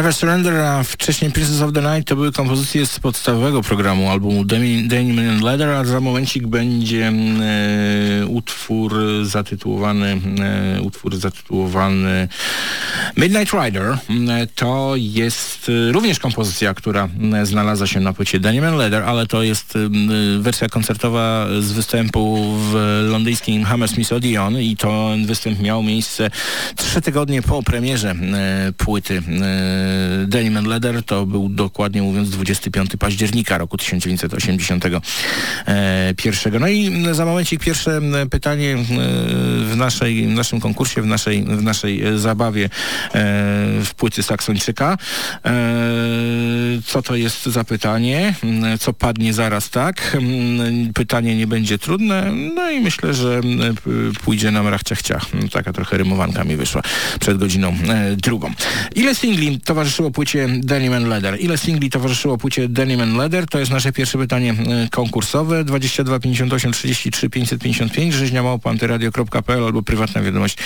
Never Surrender, a wcześniej Princess of the Night to były kompozycje z podstawowego programu albumu Danny and Leather, a za momencik będzie e, utwór zatytułowany e, utwór zatytułowany Midnight Rider. E, to jest e, również kompozycja, która e, znalazła się na płycie Danny and Leather, ale to jest e, wersja koncertowa z występu w londyńskim Hammersmith Odeon i to występ miał miejsce trzy tygodnie po premierze e, płyty e, Denim and Leather. To był dokładnie mówiąc 25 października roku 1981. No i za momencik pierwsze pytanie e, w, naszej, w naszym konkursie, w naszej, w naszej e, zabawie e, w płyty Saksończyka. E, co to jest za pytanie? Co padnie zaraz tak? Pytanie nie będzie trudne, no i myślę, że pójdzie nam rachciach ciach. Taka trochę rymowanka mi wyszła przed godziną e, drugą. Ile singli towarzyszyło płycie Denim and Leather? Ile singli towarzyszyło płycie Denim and Leather? To jest nasze pierwsze pytanie e, konkursowe. 22 58 33 555 rzeźnia małpa antyradio.pl albo prywatna wiadomość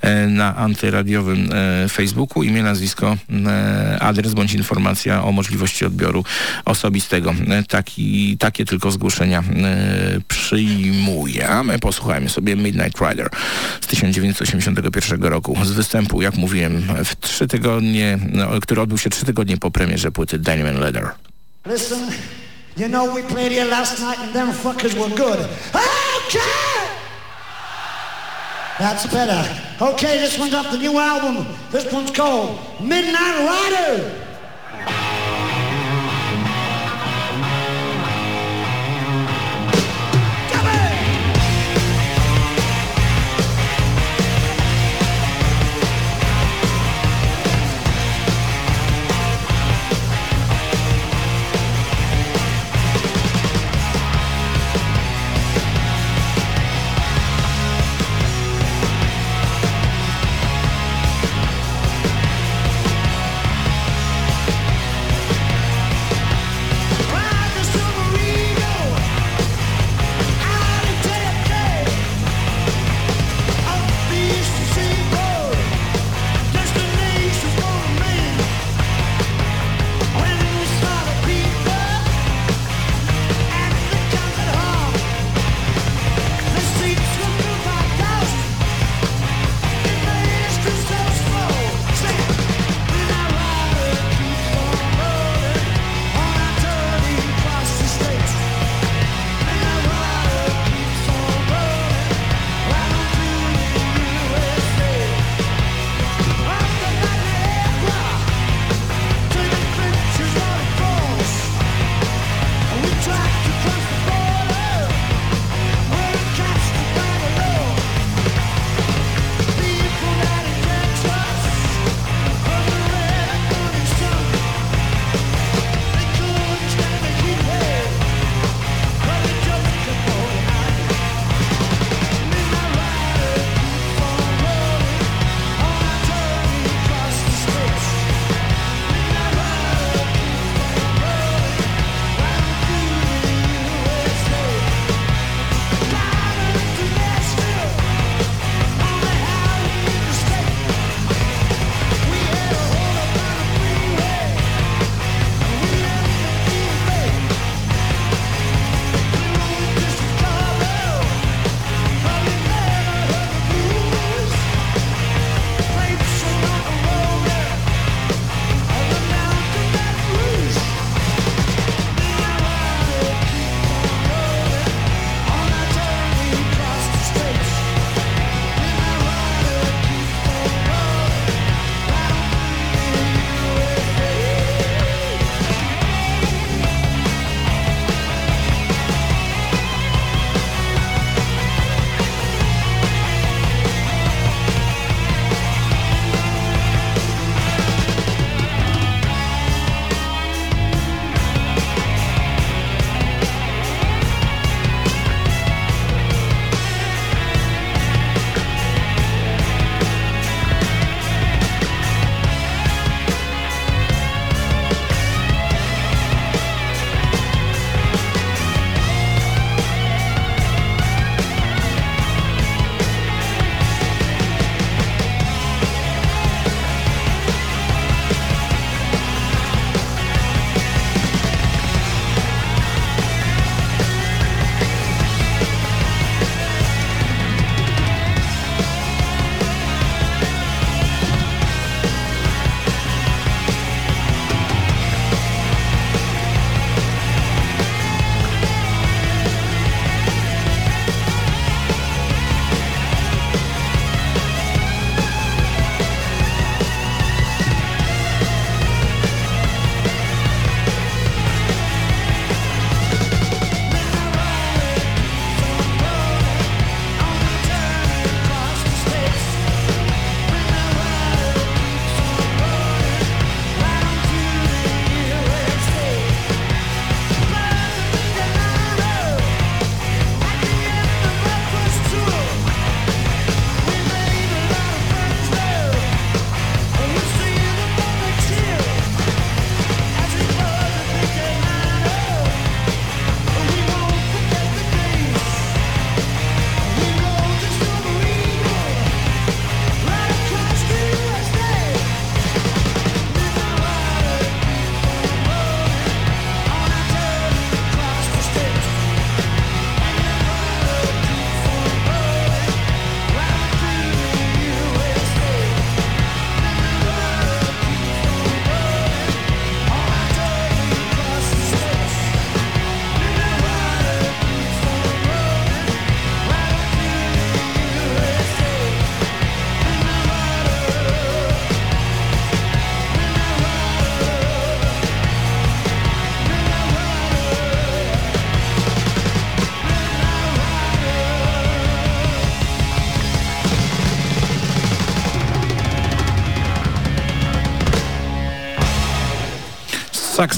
e, na antyradiowym e, Facebooku. Imię, nazwisko, adres bądź informacja o możliwości odbioru osobistego. Taki, takie tylko zgłoszenia e, przyjmuję. A my posłuchajmy sobie Midnight Rider z 1981 roku z występu, jak mówiłem, w trzy tygodnie, no, który odbył się trzy tygodnie po premierze płyty Denim and Leather. Listen, you know we played here last night and them fuckers were good. Okay! That's better. Okay, this one's off the new album. This one's called Midnight Rider.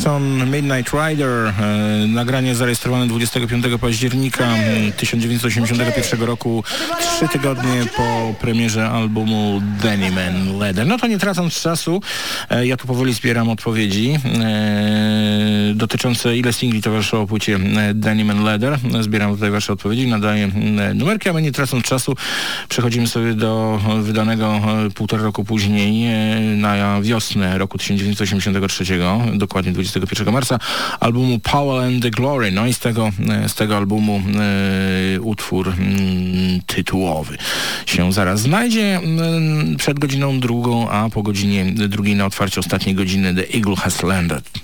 Saxon Midnight Rider, e, nagranie zarejestrowane 25 października 1981 roku, trzy tygodnie po premierze albumu Denim and Leather. No to nie tracąc czasu, e, ja tu powoli zbieram odpowiedzi. E, dotyczące ile singli towarzyszyło płycie e, Denim and Leather. Zbieram tutaj wasze odpowiedzi, nadaję e, numerki, a my nie tracąc czasu przechodzimy sobie do wydanego e, półtora roku później na wiosnę roku 1983, dokładnie 21 marca, albumu Power and the Glory. No i z tego, z tego albumu utwór tytułowy się zaraz znajdzie przed godziną drugą, a po godzinie drugiej na otwarcie ostatniej godziny The Eagle Has Landed.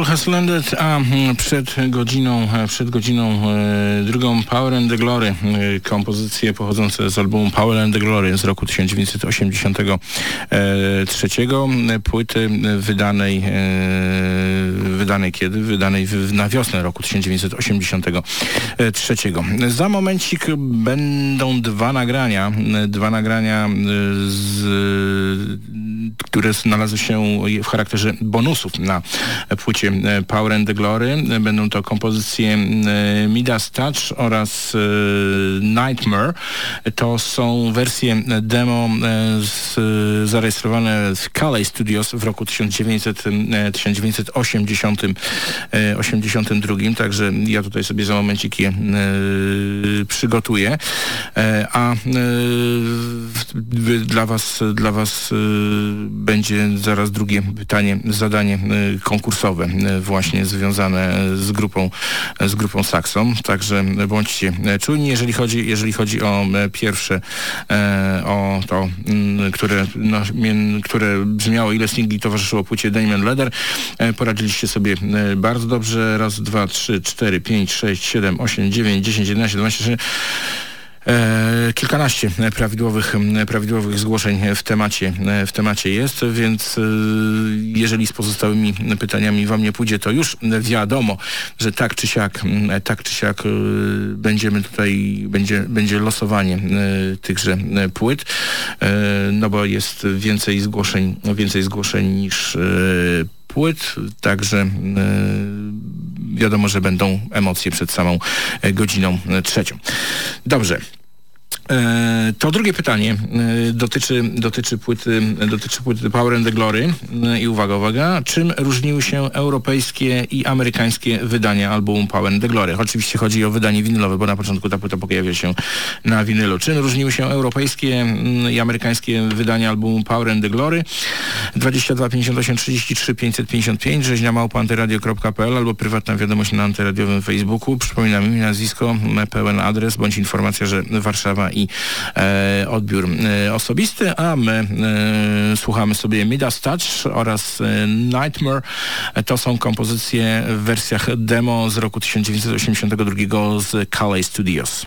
Eagle has landed, a mm, przed godziną, e, przed godziną e, drugą Power and the Glory, e, kompozycje pochodzące z albumu Power and the Glory z roku 1983, e, płyty wydanej, wydanej kiedy? Wydanej na wiosnę roku 1983. Za momencik będą dwa nagrania, dwa nagrania e, z które znalazły się w charakterze bonusów na płycie e, Power and the Glory. Będą to kompozycje e, Midas Touch oraz e, Nightmare. To są wersje demo z, zarejestrowane w Calais Studios w roku 1900, 1980, 82, także ja tutaj sobie za momencik je przygotuję. A dla was, dla was będzie zaraz drugie pytanie, zadanie konkursowe właśnie związane z grupą, z grupą Saxon. Także bądźcie czujni, jeżeli chodzi, jeżeli chodzi o pierwsze, e, o to, mm, które, no, które brzmiało, ile singli towarzyszyło płycie Damon Leder. E, poradziliście sobie e, bardzo dobrze. Raz, dwa, trzy, cztery, pięć, sześć, siedem, osiem, dziewięć, dziesięć, jedenaście, dwanaście, E, kilkanaście prawidłowych, prawidłowych zgłoszeń w temacie, w temacie jest, więc e, jeżeli z pozostałymi pytaniami wam nie pójdzie, to już wiadomo, że tak czy siak, tak czy siak e, będziemy tutaj, będzie, będzie losowanie tychże płyt, no bo jest więcej zgłoszeń, więcej zgłoszeń niż płyt, także wiadomo, że będą emocje przed samą godziną trzecią. Dobrze. E, to drugie pytanie e, dotyczy, dotyczy, płyty, dotyczy płyty Power and the Glory. E, I uwaga, uwaga, czym różniły się europejskie i amerykańskie wydania albumu Power and the Glory? Oczywiście chodzi o wydanie winylowe, bo na początku ta płyta pojawia się na winylu. Czym różniły się europejskie mm, i amerykańskie wydania albumu Power and the Glory? 22 58 33 555 rzeźnia małpantyradio.pl albo prywatna wiadomość na antyradiowym Facebooku. Przypominam imię, nazwisko, pełen adres bądź informacja, że Warszawa i e, odbiór e, osobisty, a my e, słuchamy sobie Midas Touch oraz e, Nightmare. To są kompozycje w wersjach demo z roku 1982 z Calais Studios.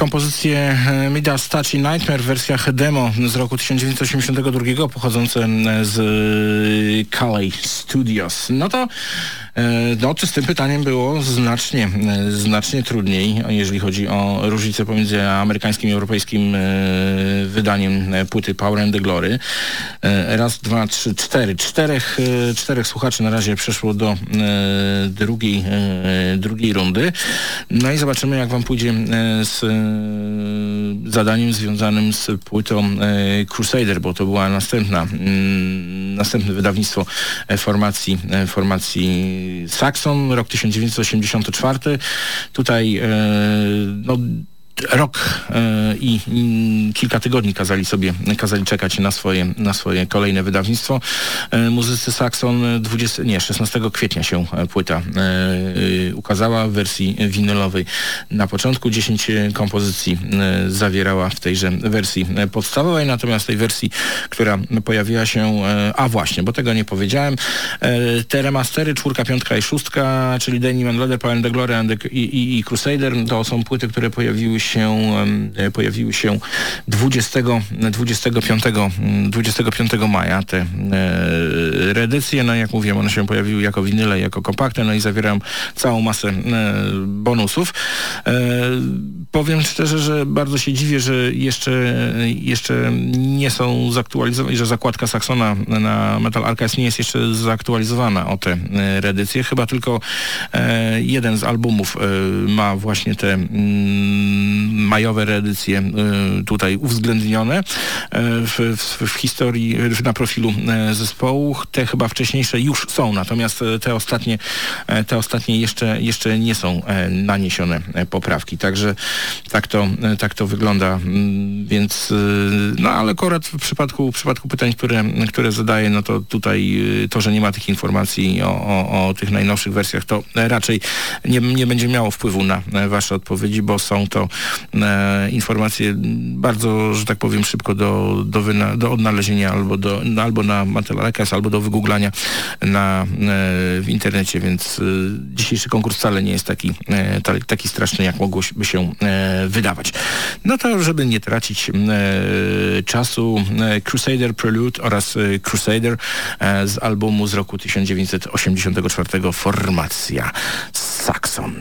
Kompozycje e, Midas Touch i Nightmare w wersjach demo z roku 1982 pochodzące z Calais Studios. No to E, no, czy z tym pytaniem było znacznie, e, znacznie trudniej, jeżeli chodzi o różnicę pomiędzy amerykańskim i europejskim e, wydaniem płyty Power and the Glory. Raz, dwa, trzy, cztery. Czterech, czterech słuchaczy na razie przeszło do drugiej, drugiej rundy. No i zobaczymy, jak wam pójdzie z zadaniem związanym z płytą Crusader, bo to była następna, mm, następne wydawnictwo formacji, formacji Saxon, rok 1984. Tutaj e, no, rok e, i, kilka tygodni kazali sobie, kazali czekać na swoje, na swoje kolejne wydawnictwo. E, muzycy Saxon 20, nie, 16 kwietnia się e, płyta ukazała w wersji winylowej. Na początku 10 kompozycji zawierała w tejże wersji podstawowej, natomiast tej wersji, która pojawiła się, a właśnie, bo tego nie powiedziałem, te remastery, czwórka, piątka i szóstka, czyli Danny Man Leather, Power and the Glory and the, i, i, i Crusader, to są płyty, które pojawiły się się, e, pojawiły się 20, 25, 25 maja te e, reedycje. No jak mówiłem, one się pojawiły jako winyle, jako kompakty, no i zawierają całą masę e, bonusów. Powiem szczerze, że bardzo się dziwię, że jeszcze, jeszcze nie są zaktualizowane, że zakładka Saxona na Metal Archives nie jest jeszcze zaktualizowana o te reedycje. Chyba tylko jeden z albumów ma właśnie te mm, majowe reedycje y, tutaj uwzględnione y, w, w, w historii, na profilu y, zespołu. Te chyba wcześniejsze już są, natomiast te ostatnie, te ostatnie jeszcze, jeszcze nie są naniesione poprawki. Także tak to, tak to wygląda. Więc, no ale akurat w przypadku, w przypadku pytań, które, które zadaję, no to tutaj to, że nie ma tych informacji o, o, o tych najnowszych wersjach, to raczej nie, nie będzie miało wpływu na wasze odpowiedzi, bo są to informacje bardzo, że tak powiem, szybko do, do, wyna, do odnalezienia albo, do, no, albo na Matelarekas, albo do wygooglania na, e, w internecie, więc e, dzisiejszy konkurs wcale nie jest taki, e, ta, taki straszny, jak mogłoby się e, wydawać. No to, żeby nie tracić e, czasu, Crusader Prelude oraz Crusader z albumu z roku 1984 Formacja Saxon.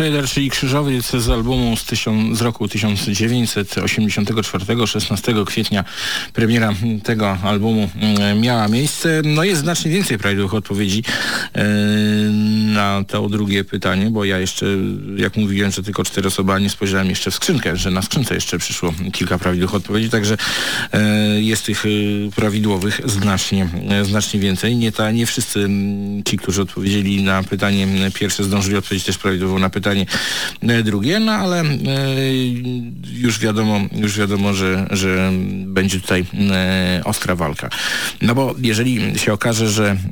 Crusader, czyli krzyżowiec z albumu z, tysiąc, z roku 1984, 16 kwietnia premiera tego albumu mm, miała miejsce. No jest znacznie więcej prawidłowych odpowiedzi e, na to drugie pytanie, bo ja jeszcze, jak mówiłem, że tylko cztery osoby, a nie spojrzałem jeszcze w skrzynkę, że na skrzynce jeszcze przyszło kilka prawidłowych odpowiedzi, także e, jest tych e, prawidłowych znacznie, znacznie więcej. Nie, ta, nie wszyscy m, ci, którzy odpowiedzieli na pytanie pierwsze, zdążyli odpowiedzieć też prawidłowo na pytanie e, drugie, no ale e, już wiadomo, już wiadomo, że, że będzie tutaj e, ostra walka. No bo jeżeli się okaże, że mm,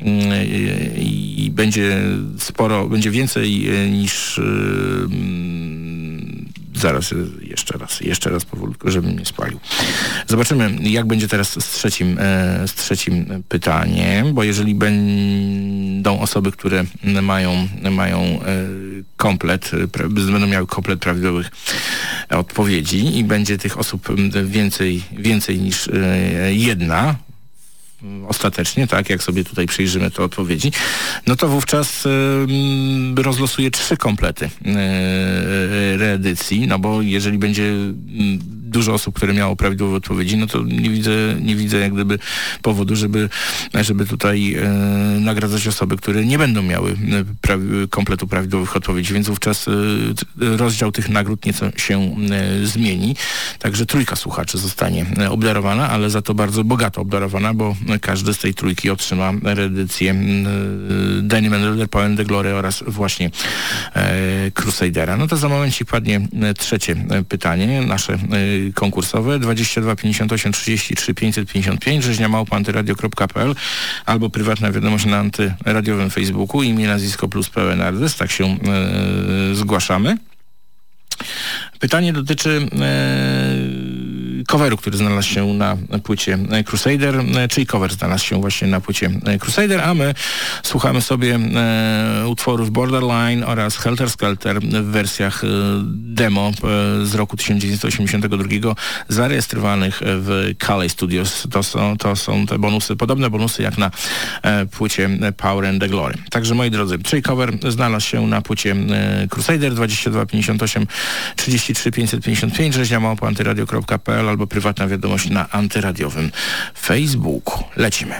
i będzie sporo, będzie więcej e, niż e, mm, zaraz e, jeszcze raz, jeszcze raz powolutku, żebym nie spalił. Zobaczymy, jak będzie teraz z trzecim, e, z trzecim pytaniem, bo jeżeli będą osoby, które mają, mają e, komplet, e, pra- będą miały komplet prawidłowych odpowiedzi i będzie tych osób więcej, więcej niż e, jedna, ostatecznie, tak, jak sobie tutaj przyjrzymy te odpowiedzi, no to wówczas y, rozlosuję trzy komplety y, reedycji, no bo jeżeli będzie y, dużo osób, które miało prawidłowe odpowiedzi, no to nie widzę, nie widzę jak gdyby powodu, żeby, żeby tutaj y, nagradzać osoby, które nie będą miały y, prawi, kompletu prawidłowych odpowiedzi, więc wówczas t- rozdział tych nagród nieco się zmieni. Także trójka słuchaczy zostanie obdarowana, ale za to bardzo bogato obdarowana, bo każdy z tej trójki otrzyma reedycję Danny Power and the Glory oraz właśnie e, Crusadera. No to za momencik padnie e, trzecie e, pytanie, nasze e, konkursowe. 22 58 33 555 rzeźnia małpa antyradio.pl albo prywatna wiadomość na antyradiowym Facebooku. Imię, nazwisko plus pełen adres, tak się e, zgłaszamy. Pytanie dotyczy e, coveru, który znalazł się na płycie Crusader, czyli cover znalazł się właśnie na płycie Crusader, a my słuchamy sobie e, utworów Borderline oraz Helter Skelter w wersjach e, demo e, z roku 1982 zarejestrowanych w Calais Studios. To są, to są te bonusy, podobne bonusy jak na płycie Power and the Glory. Także moi drodzy, czyli cover znalazł się na płycie Crusader 2258 33 555 rzeźnia małpa antyradio.pl albo prywatna wiadomość na antyradiowym Facebooku. Lecimy.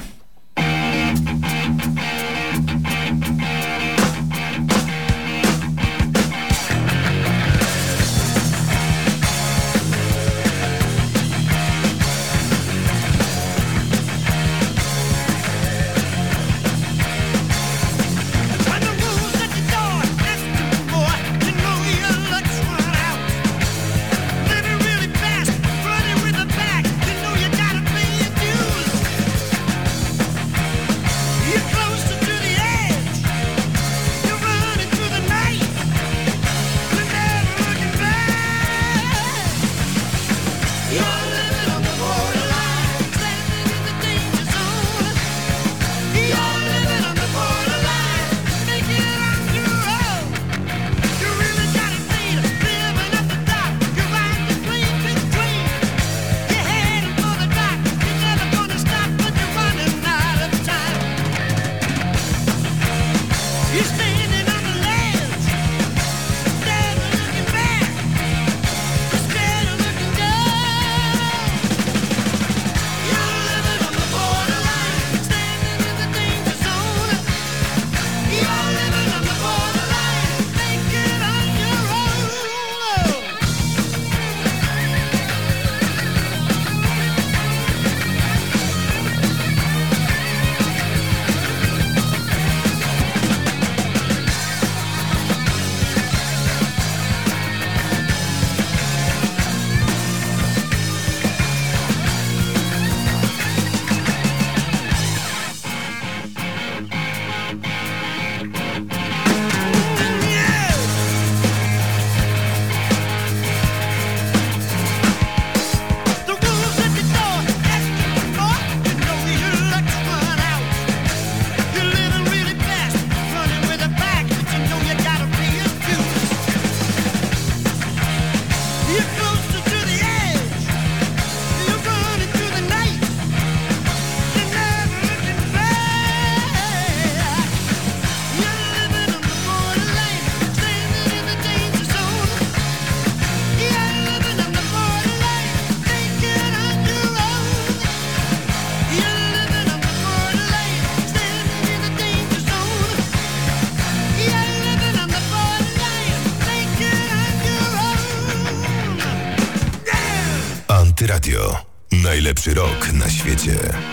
Na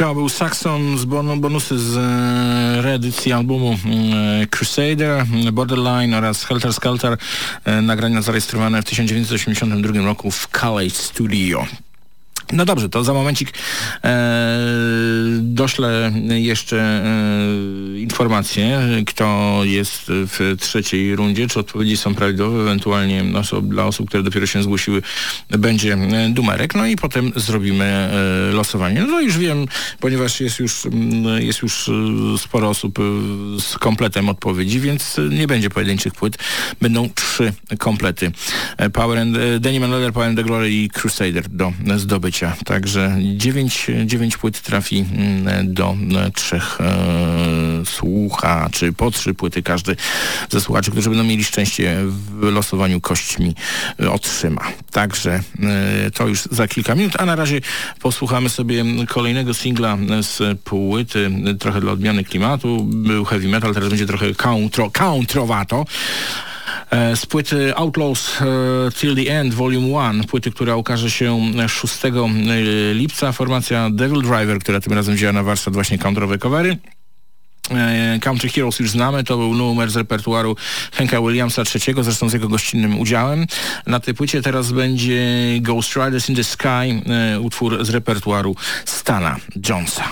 To był Saxon z bon bonusy z e, reedycji albumu e, Crusader, Borderline oraz Helter Skelter, e, nagrania zarejestrowane w 1982 roku w Calais Studio. No dobrze, to za momencik e, doślę jeszcze e, informację, kto jest w trzeciej rundzie, czy odpowiedzi są prawidłowe, ewentualnie dla osób, które dopiero się zgłosiły, będzie e, numerek, no i potem zrobimy e, losowanie. No już wiem, ponieważ jest już, jest już sporo osób z kompletem odpowiedzi, więc nie będzie pojedynczych płyt, będą komplety. E, Power and, e, Danny Manleller, Power and the Glory i Crusader do zdobycia. Także dziewięć, dziewięć płyt trafi mm, do e, trzech e, słuchaczy, po trzy płyty każdy ze słuchaczy, którzy będą mieli szczęście w losowaniu kośćmi e, otrzyma. Także e, to już za kilka minut, a na razie posłuchamy sobie kolejnego singla z płyty, trochę dla odmiany klimatu. Był heavy metal, teraz będzie trochę countro, countrowato. E, z płyty Outlaws e, Till the End Volume 1, płyty, która ukaże się 6 e, lipca, formacja Devil Driver, która tym razem wzięła na warsztat właśnie counterowe covery. Country Heroes już znamy, to był numer z repertuaru Hanka Williamsa III, zresztą z jego gościnnym udziałem. Na tej płycie teraz będzie Ghost Riders in the Sky, utwór z repertuaru Stana Jonesa.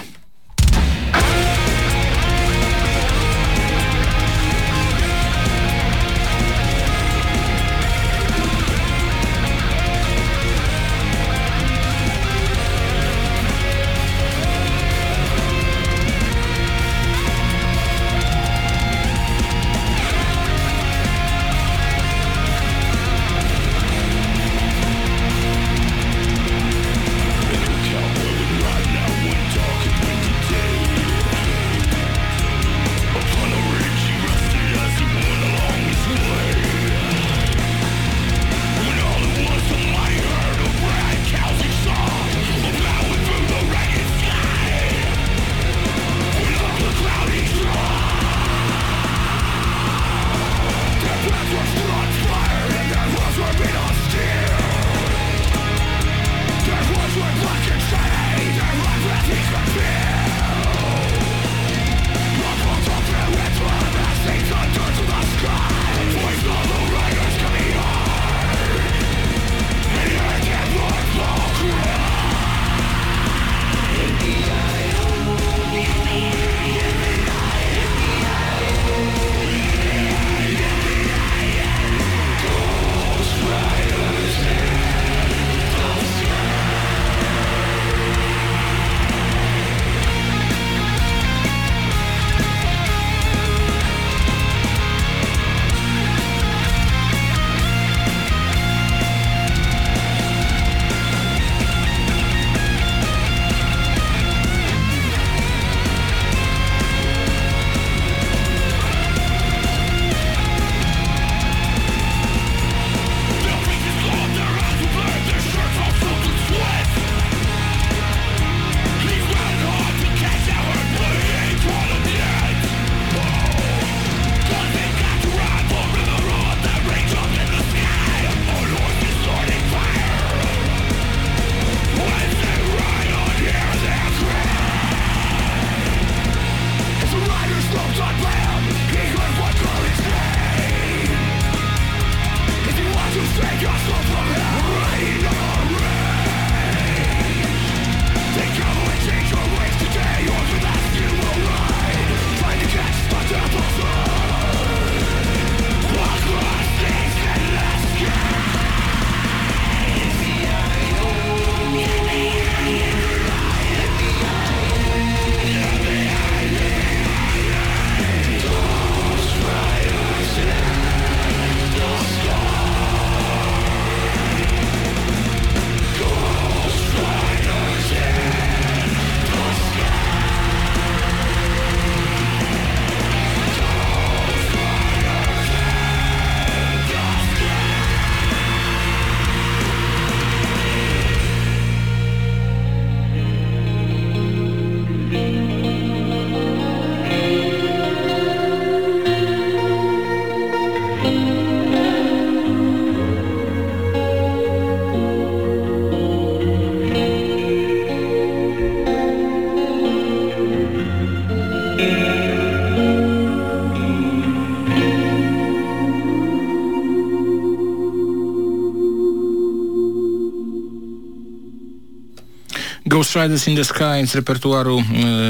Riders in the Sky z repertuaru,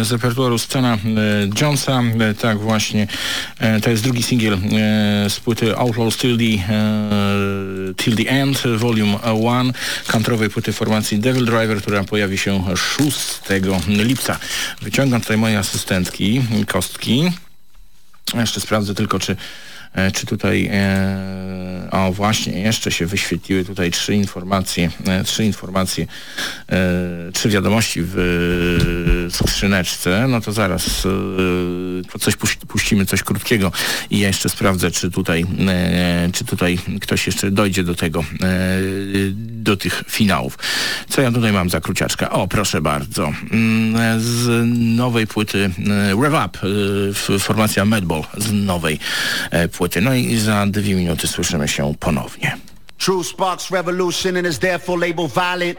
e, z repertuaru scena e, Jonesa. E, tak właśnie, to jest drugi singiel z płyty Outlaws Till the, Till the End, Volume 1, kantrowej płyty formacji Devil Driver, która pojawi się 6 lipca. Wyciągam tutaj moje asystentki, kostki. Jeszcze sprawdzę tylko, czy czy tutaj, e, o właśnie, jeszcze się wyświetliły tutaj trzy informacje, e, trzy informacje, trzy wiadomości w skrzyneczce, no to zaraz to coś puścimy, coś krótkiego i ja jeszcze sprawdzę, czy tutaj, czy tutaj ktoś jeszcze dojdzie do tego, do tych finałów. Co ja tutaj mam za kruciaczka? O, proszę bardzo. Mm, z nowej płyty Rev Up, formacja Madball z nowej płyty. No i za dwie minuty słyszymy się ponownie. True sparks revolution and is therefore labeled violent.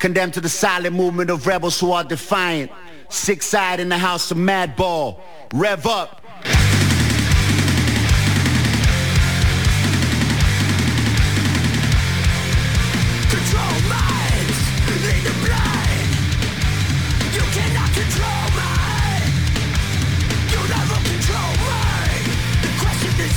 Condemned to the silent movement of rebels who are defiant. Six in the house of Madball. Rev up.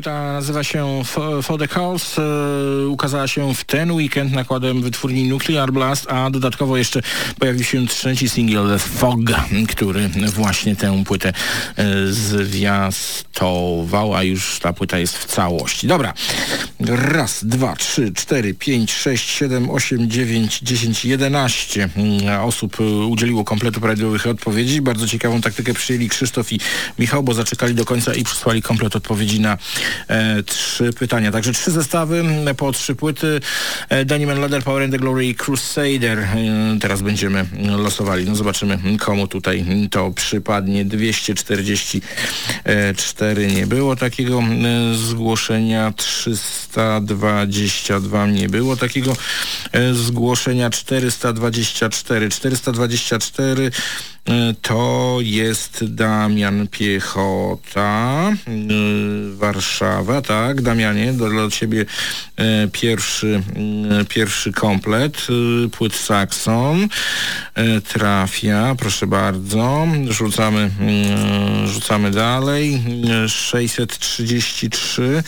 Płyta nazywa się For, the Cause, e, ukazała się w ten weekend nakładem wytwórni Nuclear Blast, a dodatkowo jeszcze pojawił się trzeci singiel Fog, który właśnie tę płytę e, zwiastował, a już ta płyta jest w całości. Dobra, raz, dwa, trzy, cztery, pięć, sześć, siedem, osiem, dziewięć, dziesięć, jedenaście osób e, udzieliło kompletu prawidłowych odpowiedzi. Bardzo ciekawą taktykę przyjęli Krzysztof i Michał, bo zaczekali do końca i przysłali komplet odpowiedzi na trzy pytania. Także trzy zestawy m, po trzy płyty. E, Man Leather, Power and the Glory, Crusader. E, teraz będziemy losowali. No zobaczymy, komu tutaj to przypadnie. 244 nie było takiego e, zgłoszenia. 322 nie było takiego e, zgłoszenia. 424. 424 E, To jest Damian Piechota, y, Warszawa, tak, Damianie, dla Ciebie e, pierwszy, pierwszy komplet, płyt Saxon, e, trafia, proszę bardzo, rzucamy, rzucamy dalej, Y, 633,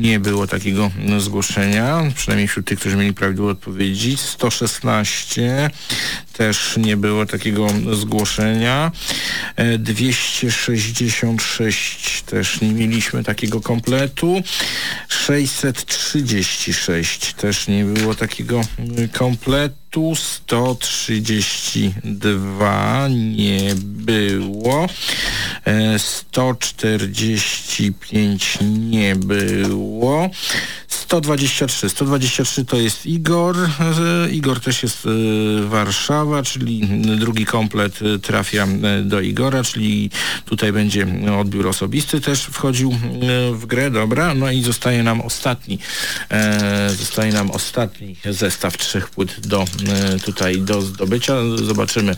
nie było takiego no, zgłoszenia, przynajmniej wśród tych, którzy mieli prawidłowe odpowiedzi. 116 też nie było takiego zgłoszenia. E, 266 też nie mieliśmy takiego kompletu. 636 też nie było takiego y, kompletu. 132 nie było. E, 145 nie było. 123. 123 to jest Igor. E, Igor też jest e, Warszawa, czyli drugi komplet e, trafia e, do Igora, czyli tutaj będzie odbiór osobisty też wchodził e, w grę. Dobra, no i zostaje nam ostatni e, zostaje nam ostatni zestaw trzech płyt do e, tutaj do zdobycia. Zobaczymy,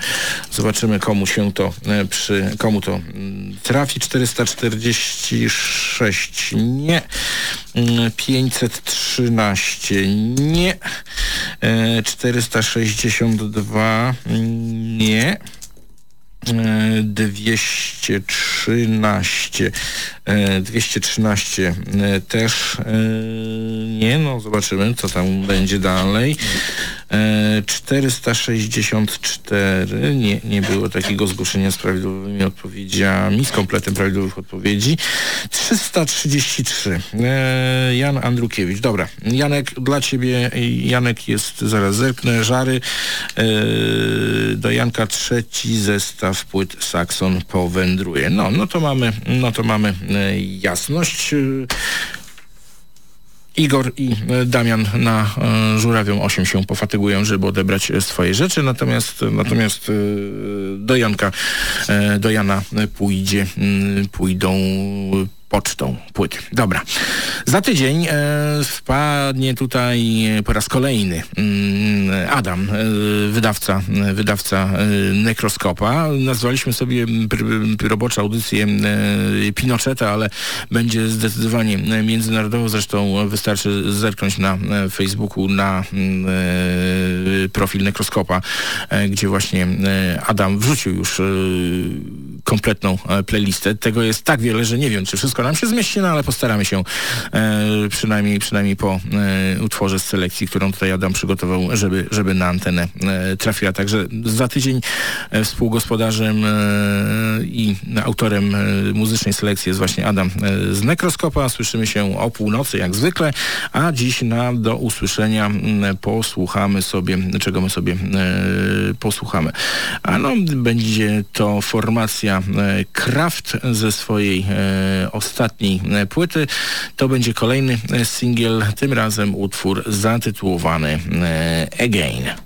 zobaczymy komu się to e, przy, komu to mm, trafi. 446 nie. Mm, 513 nie. E, 462 nie. E, 213 e, 213 e, też e, nie, no zobaczymy co tam będzie dalej E, 464, nie, nie było takiego zgłoszenia z prawidłowymi odpowiedziami, z kompletem prawidłowych odpowiedzi. 333, e, Jan Andrukiewicz. Dobra, Janek, dla ciebie, Janek jest, zaraz zerknę, żary. E, do Janka trzeci zestaw płyt Saxon powędruje. No, no to mamy, no to mamy e, jasność. Igor i e, Damian na e, Żurawią 8 się pofatygują, żeby odebrać swoje rzeczy, natomiast, natomiast e, do Janka, do Jana pójdzie, mm, pójdą pocztą płyty. Dobra. Za tydzień e, wpadnie tutaj po raz kolejny mm, Adam, e, wydawca, e, wydawca e, Nekroskopa. Nazwaliśmy sobie pr, pr, roboczą audycję e, Pinocheta, ale będzie zdecydowanie międzynarodowo. Zresztą wystarczy zerknąć na e, Facebooku na e, profil Nekroskopa, e, gdzie właśnie e, Adam wrzucił już e, kompletną e, playlistę. Tego jest tak wiele, że nie wiem, czy wszystko nam się zmieści, no ale postaramy się e, przynajmniej, przynajmniej po e, utworze z selekcji, którą tutaj Adam przygotował, żeby, żeby na antenę e, trafiła. Także za tydzień e, współgospodarzem e, i autorem e, muzycznej selekcji jest właśnie Adam z Nekroskopa. Słyszymy się o północy jak zwykle, a dziś na do usłyszenia posłuchamy sobie, czego my sobie posłuchamy. A no, będzie to formacja Kraft ze swojej e, ostatniej e, płyty. To będzie kolejny e, singiel, tym razem utwór zatytułowany e, Again. Again